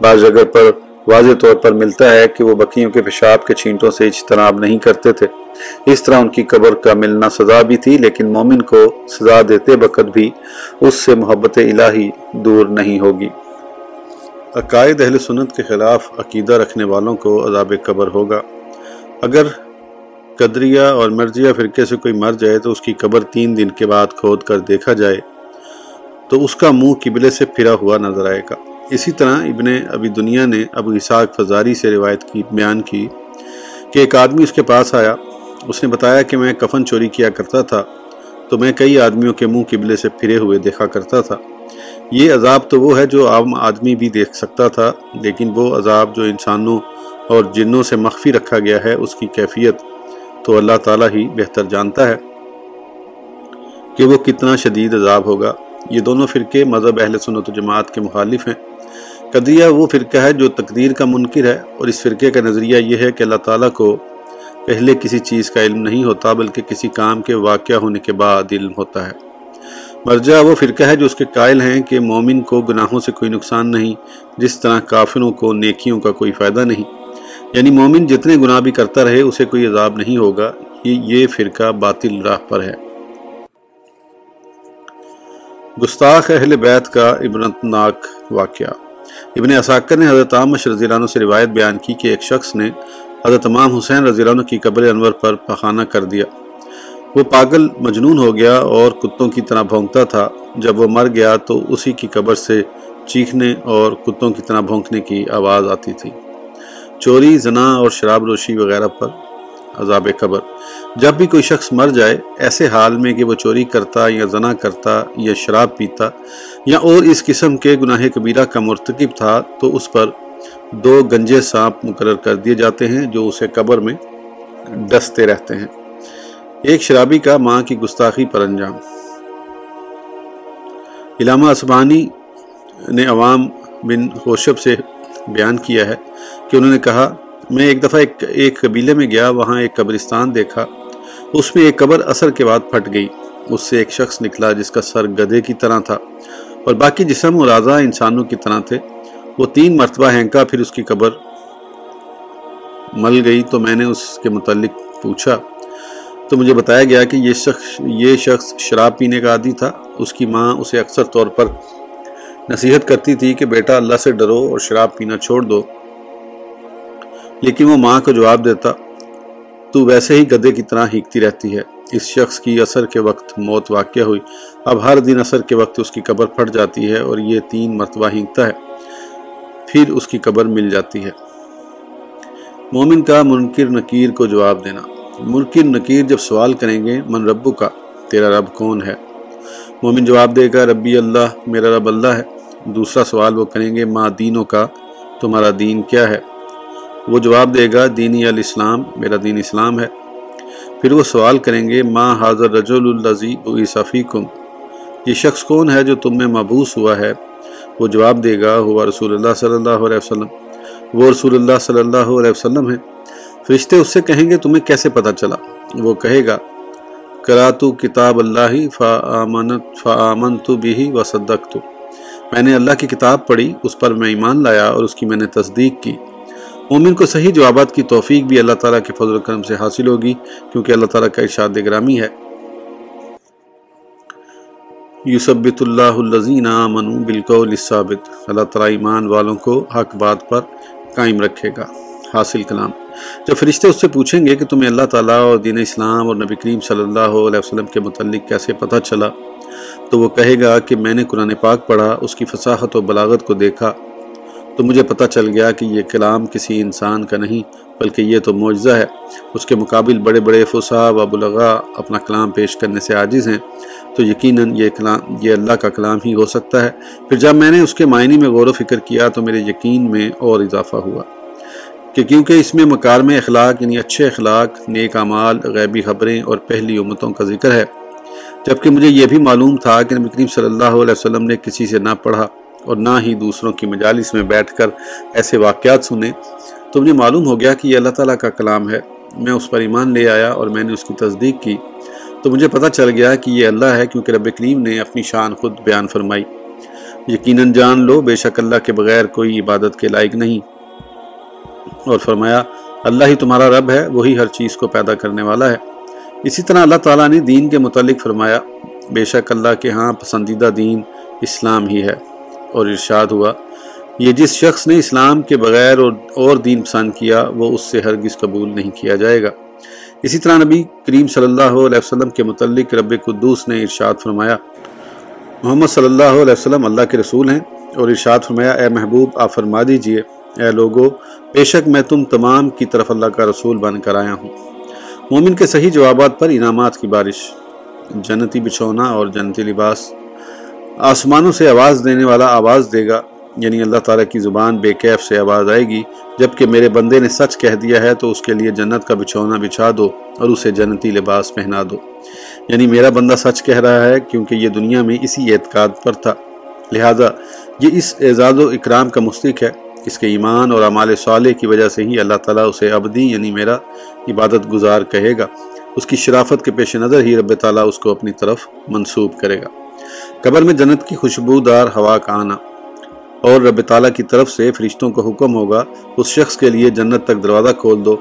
بعض جگہ پر واضح طور پر ملتا ہے کہ وہ بکیوں کے پیشاب کے چھینٹوں سے اجتناب نہیں کرتے تھے۔ اس طرح ان کی قبر کا ملنا سزا بھی تھی، لیکن مومن کو سزا دیتے وقت بھی اس سے محبت الہی دور نہیں ہوگی۔ عقائد اہل سنت کے خلاف عقیدہ رکھنے والوں کو عذاب قبر ہوگا۔ اگر قدریہ اور مرضیہ فرقے سے کوئی مر جائے تو اس کی قبر تین دن کے بعد کھود کر دیکھا جائے، تو اس کا منہ قبلے سے پھرا ہوا نظر آئے گا۔ اسی طرح ابن ابی دنیا نے ابو اساق فزاری سے روایت کی، بیان کی کہ ایک آدمی اس کے پاس آیا۔ اس نے بتایا کہ میں کفن چوری کیا کرتا تھا، تو میں کئی آدمیوں کے منہ قبلے سے پھرے ہوئے دیکھا کرتا تھا۔ یہ عذاب تو وہ ہے جو عام آدمی بھی دیکھ سکتا تھا، لیکن وہ عذاب جو انسانوں اور جنوں سے مخفی رکھا گیا ہے اس کی کیفیت، تو اللہ تعالیٰ ہی بہتر جانتا ہے کہ وہ کتنا شدید عذاب ہوگا۔ یہ دونوں فرقے مذہب اہل سنت و جماعت کے مخالف ہیں۔ قدریہ وہ فرقہ ہے جو تقدیر کا منکر ہے، اور اس فرقے کا نظریہ یہ ہے کہ اللہ تعالیٰ کو پہلے کسی چیز کا علم نہیں ہوتا، بلکہ کسی کام کے واقعہ ہونے کے بعد علم ہوتا ہے۔ مرجع وہ فرقہ ہے جو اس کے قائل ہیں کہ مومن کو گناہوں سے کوئی نقصان نہیں، جس طرح کافروں کو نیکیوں کا کوئی فائدہ نہیں۔ یعنی مومن جتنے گناہ بھی کرتا رہے، اسے کوئی عذاب نہیں ہوگا۔ یہ فرقہ باطل راہ پر ہے۔ گستاخ اہل بیت کا عبرتناک واقعہ۔ ابن اساکر نے حضرت عامش رضی اللہ عنہ سے روایت بیان کی کہ ایک شخص نے حضرت امام حسین رضی اللہ عنہ کی قبر انور پر پخانہ کر دیا۔ وہ پاگل، مجنون ہو گیا اور کتوں کی طرح بھونکتا تھا۔ جب وہ مر گیا تو اسی کی قبر سے چیخنے اور کتوں کی طرح بھونکنے کی آواز آتی تھی۔ چوری، زنا اور شراب روشی وغیرہ پر عذاب قبر۔ جب بھی کوئی شخص مر جائے، ایسے حال میں کہ وہ چوری کرتا یا زنا کرتا یا شراب پیتا یا اور اس قسم کے گناہ کبیرہ کا مرتکب تھا، تو اس پر دو گنجے سانپ مقرر کر دیے جاتے ہیں جو اسے قبر میں ڈستے رہتے ہیں۔ ایک شرابی کا ماں کی گستاخی پر انجام۔ علامہ اسبانی نے عوام بن خوشب سے بیان کیا ہے کہ انہوں نے کہا، میں ایک دفعہ ایک ایک قبیلے میں گیا، وہاں ایک قبرستان دیکھا، اس میں ایک قبر اثر کے بعد پھٹ گئی۔ اس سے ایک شخص نکلا جس کا سر گدے کی طرح تھا اور باقی جسم اور اعضاء انسانوں کی طرح تھے۔ وہ تین مرتبہ ہینکا، پھر اس کی قبر مل گئی۔ تو میں نے اس کے متعلق پوچھا۔ تو مجھے بتایا گیا کہ یہ شخص یہ شخص شراب پینے کا عادی تھا۔ اس کی ماں اسے اکثر طور پر نصیحت کرتی تھی کہ بیٹا، اللہ سے ڈرو اور شراب پینا چھوڑ دو۔ لیکن وہ ماں کو جواب دیتا، تو ویسے ہی گدے کی طرح ہیکتی رہتی ہے۔ اس شخص کی اثر کے وقت موت واقع ہوئی۔ اب ہر دن اثر کے وقت اس کی قبر پھٹ جاتی ہے اور یہ تین مرتبہ ہینکتا ہے۔ پھر اس کی قبر مل جاتی ہے۔ مومن کا منکر نکیر کو جواب دینا۔ منکر نکیر جب سوال کریں گے، من ربو کا تیرا رب کون ہے؟ مومن جواب دے گا، ربی اللہ، میرا رب اللہ ہے۔ دوسرا سوال وہ کریں گے، ماں دینوں کا، تمہارا دین کیا ہے؟ وہ جواب دے گا، دینی الاسلام، میرا دین اسلام ہے. پھر وہ سوال کریں گے ماں حاضر رجل الزی و عیصفیکم یہ شخص کون ہے جو تم میں مبوس ہوا ہے؟ وہ جواب دے گا، ہوا رسول اللہ صلی اللہ علیہ وسلم. وہ رسول اللہ صلی اللہ علیہ وسلم ہے فرشتے اس سے کہیں گے، تمہیں کیسے پتہ چلا؟ وہ کہے گا کراتو کتاب اللہ فآمنت فآمنت بھی و صدقت میں نے اللہ کی کتاب پڑھی، اس پر میں ایمان لایا اور اس کی میں نے تصدیق کی۔ مومن کو صحیح جوابات کی توفیق بھی اللہ تعالیٰ کے فضل و کرم سے حاصل ہوگی، کیونکہ اللہ تعالیٰ کا ارشاد گرامی ہے۔ یوسبت اللہ الزین منو بالقول ثابت اللہ تعالیٰ ایمان والوں کو حق بات پر قائم رکھے گا۔ حاصل کلام۔ جب فرشتے اس سے پوچھیں گے کہ تمہیں اللہ تعالیٰ اور دین اسلام اور نبی کریم صلی اللہ علیہ وسلم کے متعلق کیسے پتہ چلا، تو وہ کہے گا کہ میں نے قرآن پاک پڑھا، اس کی فصاحت و بلاغت کو دیکھا۔ تو مجھے پتہ چل گیا کہ یہ کلام کسی انسان کا نہیں، بلکہ یہ تو معجزہ ہے۔ اس کے مقابل بڑے بڑے فصاح و بلغا اپنا کلام پیش کرنے سے عاجز ہیں۔ تو یقیناً یہ کلام، یہ اللہ کا کلام ہی ہو سکتا ہے۔ پھر جب میں نے اس کے معنی میں غور و فکر کیا تو میرے یقین میں اور اضافہ ہوا کہ کیونکہ اس میں مکارم اخلاق یعنی اچھے اخلاق، نیک اعمال، غیبی خبریں اور پہلی امتوں کا ذکر ہے۔ جبکہ مجھے یہ بھی معلوم تھا کہ نبی کریم صلی اللہ علیہ وسلم نے کسی سے نہ پڑھا۔ اور نہ ہی دوسروں کی مجالس میں بیٹھ کر ایسے واقعات سنے تو مجھے معلوم ہو گیا کہ یہ اللہ تعالیٰ کا کلام ہے۔ میں اس پر ایمان لے آیا اور میں نے اس کی تصدیق کی۔ تو مجھے پتہ چل گیا کہ یہ اللہ ہے کیونکہ رب کریم نے اپنی شان خود بیان فرمائی۔ یقیناً جان لو، بے شک اللہ کے بغیر کوئی عبادت کے لائق نہیں۔ اور فرمایا، اللہ ہی تمہارا رب ہے، وہی ہر چیز کو پیدا کرنے والا ہے۔ اسی طرح اللہ تعالیٰ نے دین کے متعلق فرمایا، بے شک اللہ کے ہاں پسندیدہ دین اسلام ہی ہے۔ اور ارشاد ہوا، یہ جس شخص نے اسلام کے بغیر اور اور دین پسند کیا، وہ اس سے ہرگز قبول نہیں کیا جائے گا۔ اسی طرح نبی کریم صلی اللہ علیہ وسلم کے متعلق رب قدوس نے ارشاد فرمایا، محمد صلی اللہ علیہ وسلم اللہ کے رسول ہیں اور ارشاد فرمایا، اے محبوب، آپ فرما دیجیے، اے لوگو، بے شک میں تم تمام کی طرف اللہ کا رسول بن کر آیا ہوں۔ مومن کے صحیح جوابات پر انعامات کی بارش، جنتی بچھونا اور جنتی لباس آسمانوں سے آواز دینے والا آواز دے گا۔ یعنی اللہ تعالیٰ کی زبان بے کیف سے آواز آئے گی۔ جبکہ میرے بندے نے سچ کہہ دیا ہے تو اس کے لیے جنت کا بچھونا بچھا دو اور اسے جنتی لباس پہنا دو۔ یعنی میرا بندہ سچ کہہ رہا ہے کیونکہ یہ دنیا میں اسی اعتقاد پر تھا۔ لہٰذا یہ اس اعزاز و اکرام کا مستق ہے۔ اس کے ایمان اور عمال صالح کی وجہ سے ہی اللہ تعالیٰ اسے ابدی یعنی میرا عبادت گزار کہے گا۔ اس کی شرافت کے پیش نظر ہی رب تعالیٰ اس کو اپنی طرف منسوب کرے گا۔ قبر میں جنت کی خوشبودار ہوا کا آنا اور رب تعالیٰ کی طرف سے فرشتوں کو حکم ہوگا، اس شخص کے لیے جنت تک دروازہ کھول دو۔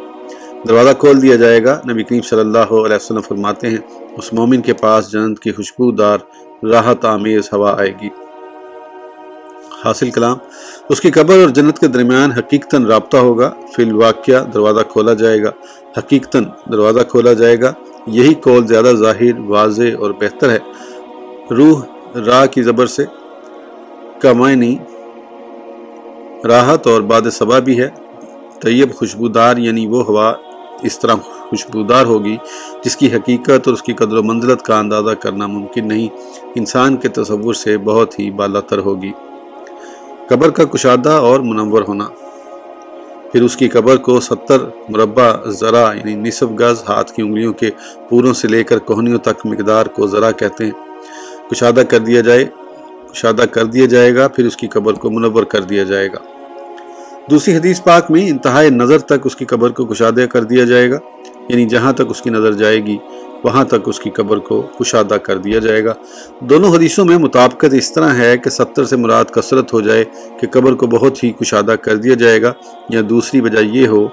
دروازہ کھول دیا جائے گا، نبی کریم صلی اللہ علیہ وسلم فرماتے ہیں، اس مومن کے پاس جنت کی خوشبودار راحت آمیز ہوا آئے گی۔ حاصل کلام، اس کی قبر اور جنت کے درمیان حقیقتاً رابطہ ہوگا، فی الواقعہ دروازہ کھولا جائے گا۔ حقیقتاً دروازہ کھولا جائے گا، یہی قول زیادہ ظاہر، واضح اور بہتر ہے۔ روح راہ کی زبر سے کمائنی، راحت اور باد صبا بھی ہے۔ طیب خوشبودار یعنی وہ ہوا اس طرح خوشبودار ہوگی جس کی حقیقت اور اس کی قدر و منزلت کا اندازہ کرنا ممکن نہیں۔ انسان کے تصور سے بہت ہی بالا تر ہوگی۔ قبر کا کشادہ اور منور ہونا۔ پھر اس کی قبر کو ستر مربع ذرا یعنی نصف گز ہاتھ کی انگلیوں کے پوروں سے لے کر کوہنیوں تک مقدار کو ذرا کہتے ہیں۔ کشادہ کر دیا جائے، کشادہ کر دیا جائے گا، پھر اس کی قبر کو منور کر دیا جائے گا۔ دوسری حدیث پاک میں انتہائی نظر تک اس کی قبر کو کشادہ کر دیا جائے گا یعنی جہاں تک اس کی نظر جائے گی، وہاں تک اس کی قبر کو کشادہ کر دیا جائے گا۔ دونوں حدیثوں میں مطابقت اس طرح ہے کہ ستر سے مراد کثرت ہو جائے کہ قبر کو بہت ہی کشادہ کر دیا جائے گا، یا دوسری وجہ یہ ہو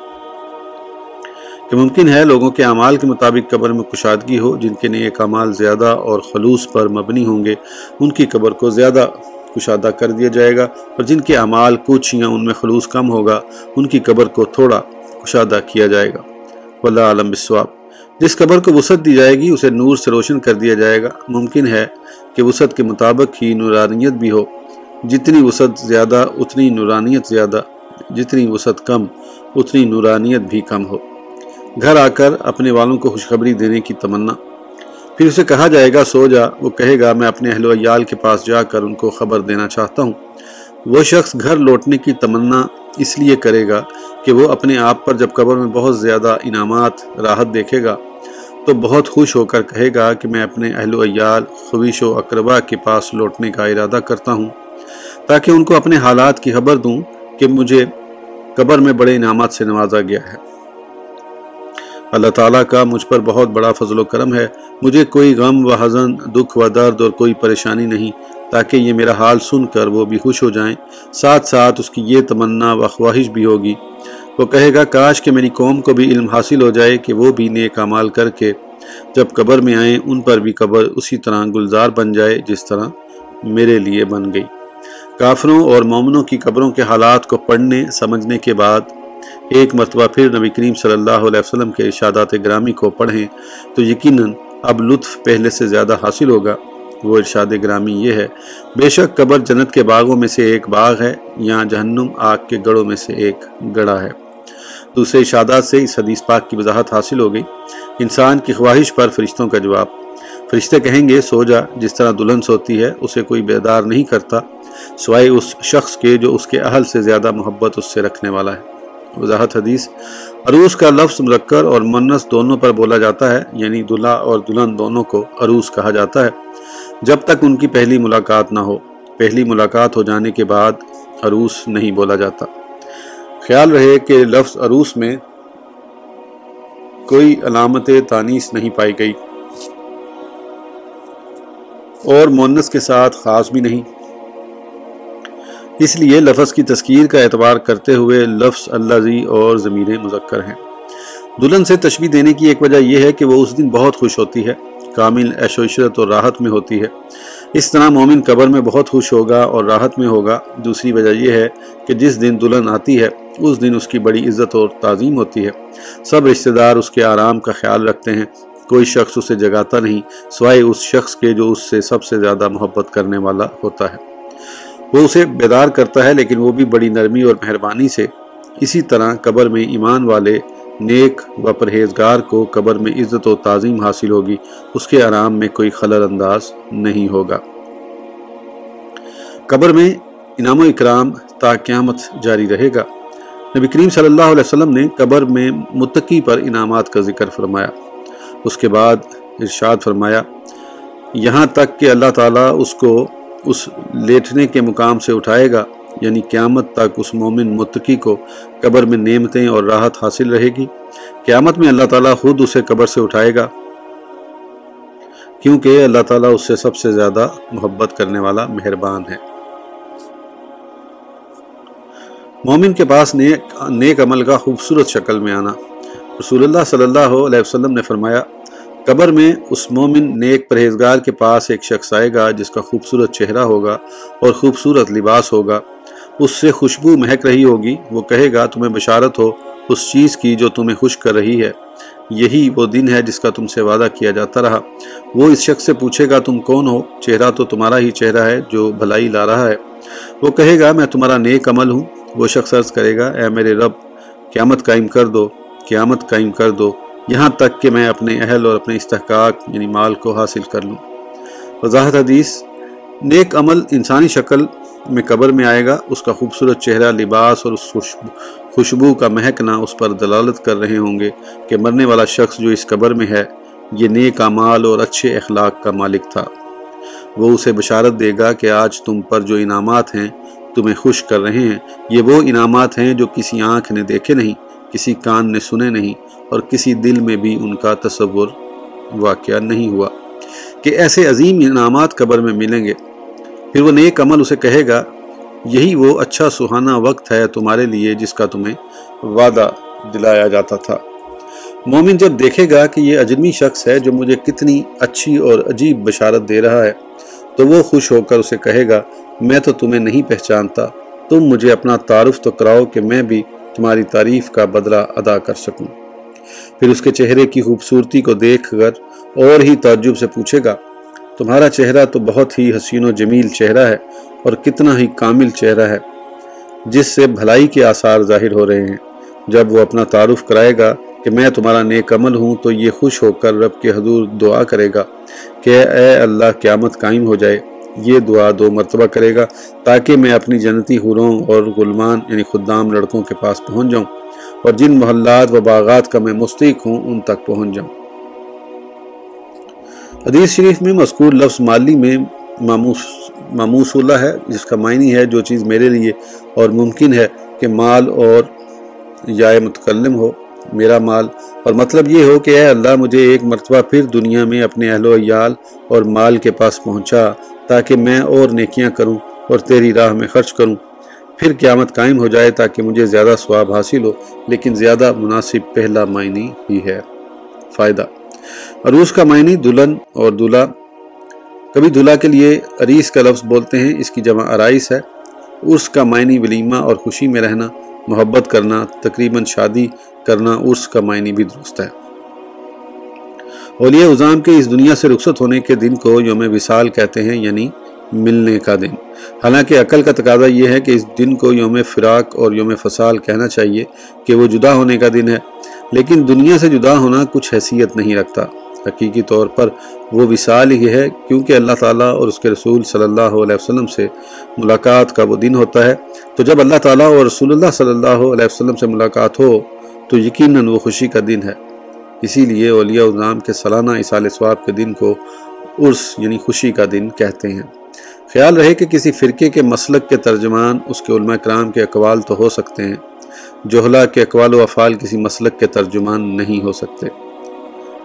کہ ممکن ہے لوگوں کے اعمال کے مطابق قبر میں کشادگی ہو، جن کے نیک اعمال زیادہ اور خلوص پر مبنی ہوں گے، ان کی قبر کو زیادہ کشادہ کر دیا جائے گا اور جن کے اعمال کچھ یا ان میں خلوص کم ہوگا، ان کی قبر کو تھوڑا کشادہ کیا جائے گا۔ واللہ عالم بسواب جس قبر کو وسعت دی جائے گی، اسے نور سے روشن کر دیا جائے گا۔ ممکن ہے کہ وسعت کے مطابق ہی نورانیت بھی ہو۔ جتنی وسعت زیادہ، اتنی نورانیت زیادہ۔ جتنی وسعت کم، اتنی نورانیت بھی کم ہو۔ گھر آ کر اپنے والوں کو خوشخبری دینے کی تمنا۔ پھر اسے کہا جائے گا، سو جا۔ وہ کہے گا، میں اپنے اہل ویال کے پاس جا کر ان کو خبر دینا چاہتا ہوں۔ وہ شخص گھر لوٹنے کی تمنا اس لیے کرے گا کہ وہ اپنے آپ پر جب قبر میں بہت زیادہ انعامات، راحت دیکھے گا، تو بہت خوش ہو کر کہے گا کہ میں اپنے اہل ویال خویش و اقربا کے پاس لوٹنے کا ارادہ کرتا ہوں۔ تاکہ ان کو اپنے حالات کی خبر دوں کہ مجھے قبر میں بڑے انعامات سے نوازا گیا ہے۔ اللہ تعالیٰ کا مجھ پر بہت بڑا فضل و کرم ہے۔ مجھے کوئی غم و حزن، دکھ و درد اور کوئی پریشانی نہیں، تاکہ یہ میرا حال سن کر وہ بھی خوش ہو جائیں۔ ساتھ ساتھ اس کی یہ تمنا و خواہش بھی ہوگی۔ وہ کہے گا، کاش کہ میری قوم کو بھی علم حاصل ہو جائے کہ وہ بھی نیک عمال کر کے جب قبر میں آئیں، ان پر بھی قبر اسی طرح گلزار بن جائے جس طرح میرے لیے بن گئی۔ کافروں اور مومنوں کی قبروں کے حالات کو پڑھنے، سمجھنے کے بعد ایک مرتبہ پھر نبی کریم صلی اللہ علیہ وسلم کے ارشادات گرامی کو پڑھیں تو یقیناً اب لطف پہلے سے زیادہ حاصل ہوگا۔ وہ ارشاد گرامی یہ ہے، بے شک قبر جنت کے باغوں میں سے ایک باغ ہے یا جہنم آگ کے گڑوں میں سے ایک گڑا ہے۔ دوسرے ارشادات سے اس حدیث پاک کی وضاحت حاصل ہو گئی۔ انسان کی خواہش پر فرشتوں کا جواب۔ فرشتے کہیں گے، سو جا، جس طرح دلہن سوتی ہے، اسے کوئی بیدار نہیں کرتا، سوائے اس شخص کے جو اس کے اہل سے زیادہ محبت اس سے رکھنے والا ہے۔ وضاحت حدیث۔ عروس کا لفظ مرکر اور منس دونوں پر بولا جاتا ہے یعنی دلہا اور دلہن دونوں کو عروس کہا جاتا ہے۔ جب تک ان کی پہلی ملاقات نہ ہو، پہلی ملاقات ہو جانے کے بعد عروس نہیں بولا جاتا۔ خیال رہے کہ لفظ عروس میں کوئی علامت تانیس نہیں پائی گئی۔ اور مونس کے ساتھ خاص بھی نہیں۔ اس لیے لفظ کی تذکیر کا اعتبار کرتے ہوئے لفظ اللہ زی اور ضمیر مذکر ہیں۔ دلہن سے تشبیح دینے کی ایک وجہ یہ ہے کہ وہ اس دن بہت خوش ہوتی ہے، کامل عیش و عشرت اور راحت میں ہوتی ہے۔ اس طرح مومن قبر میں بہت خوش ہوگا اور راحت میں ہوگا۔ دوسری وجہ یہ ہے کہ جس دن دلہن آتی ہے، اس دن اس کی بڑی عزت اور تعظیم ہوتی ہے۔ سب رشتہ دار اس کے آرام کا خیال رکھتے ہیں۔ کوئی شخص اسے جگاتا نہیں، سوائے اس شخص کے جو اس سے سب سے زیادہ محبت کرنے والا ہوتا ہے۔ وہ اسے بیدار کرتا ہے، لیکن وہ بھی بڑی نرمی اور مہربانی سے اسی طرح قبر میں ایمان والے نیک و پرہیزگار کو قبر میں عزت و تعظیم حاصل ہوگی، اس کے آرام میں کوئی خلل انداز نہیں ہوگا۔ قبر میں انعام و اکرام تا قیامت جاری رہے گا۔ نبی کریم صلی اللہ علیہ وسلم نے قبر میں متقی پر انعامات کا ذکر فرمایا۔ اس کے بعد ارشاد فرمایا، یہاں تک کہ اللہ تعالیٰ اس کو اس لیٹنے کے مقام سے اٹھائے گا یعنی قیامت تک اس مومن متقی کو قبر میں نعمتیں اور راحت حاصل رہے گی۔ قیامت میں اللہ تعالیٰ خود اسے قبر سے اٹھائے گا، کیونکہ اللہ تعالیٰ اس سے سب سے زیادہ محبت کرنے والا مہربان ہے۔ مومن کے پاس نیک نیک عمل کا خوبصورت شکل میں آنا۔ رسول اللہ صلی اللہ علیہ وسلم نے فرمایا قبر میں اس مومن نیک پرہیزگار کے پاس ایک شخص آئے گا جس کا خوبصورت چہرہ ہوگا اور خوبصورت لباس ہوگا۔ اس سے خوشبو مہک رہی ہوگی۔ وہ کہے گا، تمہیں بشارت ہو اس چیز کی جو تمہیں خوش کر رہی ہے۔ یہی وہ دن ہے جس کا تم سے وعدہ کیا جاتا رہا۔ وہ اس شخص سے پوچھے گا، تم کون ہو؟ چہرہ تو تمہارا ہی چہرہ ہے جو بھلائی لا رہا ہے۔ وہ کہے گا، میں تمہارا نیک عمل ہوں۔ وہ شخص عرض کرے گا، اے میرے رب، قیامت قائم کر دو، قیامت قائم کر دو۔ یہاں تک کہ میں اپنے اہل اور اپنے استحقاق یعنی مال کو حاصل کر لوں۔ وضاحت حدیث، نیک عمل انسانی شکل میں قبر میں آئے گا، اس کا خوبصورت چہرہ، لباس اور اس خوشبو کا مہکنا اس پر دلالت کر رہے ہوں گے کہ مرنے والا شخص جو اس قبر میں ہے، یہ نیک اعمال اور اچھے اخلاق کا مالک تھا۔ وہ اسے بشارت دے گا کہ آج تم پر جو انعامات ہیں، تمہیں خوش کر رہے ہیں۔ یہ وہ انعامات ہیں جو کسی آنکھ نے دیکھے نہیں، کسی کان نے سنے نہیں۔ اور کسی دل میں بھی ان کا تصور واقعہ نہیں ہوا کہ ایسے عظیم انعامات قبر میں ملیں گے۔ پھر وہ نیک عمل اسے کہے گا، یہی وہ اچھا سہانا وقت ہے تمہارے لیے جس کا تمہیں وعدہ دلایا جاتا تھا۔ مومن جب دیکھے گا کہ یہ اجنبی شخص ہے جو مجھے کتنی اچھی اور عجیب بشارت دے رہا ہے، تو وہ خوش ہو کر اسے کہے گا، میں تو تمہیں نہیں پہچانتا، تم مجھے اپنا تعارف تو کراؤ کہ میں بھی تمہاری تعریف کا بدلہ ادا کر سکوں۔ پھر اس کے چہرے کی خوبصورتی کو دیکھ کر اور ہی تعجب سے پوچھے گا، تمہارا چہرہ تو بہت ہی حسین و جمیل چہرہ ہے اور کتنا ہی کامل چہرہ ہے، جس سے بھلائی کے آثار ظاہر ہو رہے ہیں۔ جب وہ اپنا تعارف کرائے گا کہ میں تمہارا نیک عمل ہوں تو یہ خوش ہو کر رب کے حضور دعا کرے گا کہ اے اللہ قیامت قائم ہو جائے۔ یہ دعا دو مرتبہ کرے گا تاکہ میں اپنی جنتی حوروں اور غلمان یعنی خدام لڑکوں کے پاس پہنچ جاؤں۔ اور جن محلات و باغات کا میں مستق ہوں، ان تک پہنچ جاؤں۔ حدیث شریف میں مذکور لفظ مالی میں ماموس ہے، جس کا معنی ہے جو چیز میرے لیے اور ممکن ہے کہ مال اور یا متکلم ہو، میرا مال۔ اور مطلب یہ ہو کہ اے اللہ، مجھے ایک مرتبہ پھر دنیا میں اپنے اہل و عیال اور مال کے پاس پہنچا، تاکہ میں اور نیکیاں کروں اور تیری راہ میں خرچ کروں۔ پھر قیامت قائم ہو جائے تاکہ مجھے زیادہ ثواب حاصل ہو، لیکن زیادہ مناسب پہلا معنی ہی ہے فائدہ۔ عروس کا معنی دلہن اور دلہا۔ کبھی دلہا کے لیے عریس کا لفظ بولتے ہیں، اس کی جمع عرائس ہے۔ عرس کا معنی ولیمہ اور خوشی میں رہنا، محبت کرنا، تقریباً شادی کرنا عرس کا معنی بھی درست ہے۔ اولیاء عظام کے اس دنیا سے رخصت ہونے کے دن کو یوم وصال کہتے ہیں یعنی ملنے کا دن۔ حالانکہ عقل کا تقاضا یہ ہے کہ اس دن کو یوم فراق اور یوم فصال کہنا چاہیے کہ وہ جدا ہونے کا دن ہے، لیکن دنیا سے جدا ہونا کچھ حیثیت نہیں رکھتا۔ حقیقی طور پر وہ وصال ہی ہے، کیونکہ اللہ تعالیٰ اور اس کے رسول صلی اللہ علیہ وسلم سے ملاقات کا وہ دن ہوتا ہے۔ تو جب اللہ تعالیٰ اور رسول اللہ صلی اللہ علیہ وسلم سے ملاقات ہو، تو یقیناً وہ خوشی کا دن ہے۔ اسی لیے اولیاء الزام کے سالانہ اصال ثواب کے دن کو عرس یعنی خوشی کا دن کہتے ہیں۔ خیال رہے کہ کسی فرقے کے مسلک کے ترجمان اس کے علماء کرام کے اقوال تو ہو سکتے ہیں۔ جوہلا کے اقوال و افعال کسی مسلک کے ترجمان نہیں ہو سکتے۔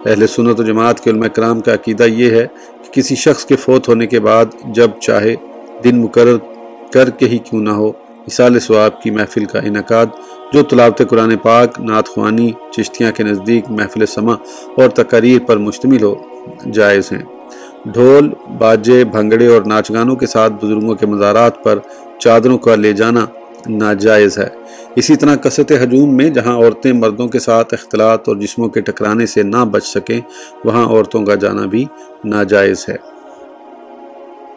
اہل سنت و جماعت کے علماء کرام کا عقیدہ یہ ہے کہ کسی شخص کے فوت ہونے کے بعد جب چاہے دن مقرر کر کے ہی کیوں نہ ہو۔ اصال ثواب کی محفل کا انعقاد، جو طلابت قرآن پاک، نعت خوانی، چشتیاں کے نزدیک محفل سما اور تقاریر پر مشتمل ہو، جائز ہیں۔ ڈھول باجے بھنگڑے اور ناچ گانوں کے ساتھ بزرگوں کے مزارات پر چادروں کا لے جانا ناجائز ہے اسی طرح کثرت ہجوم میں جہاں عورتیں مردوں کے ساتھ اختلاط اور جسموں کے ٹکرانے سے نہ بچ سکیں وہاں عورتوں کا جانا بھی ناجائز ہے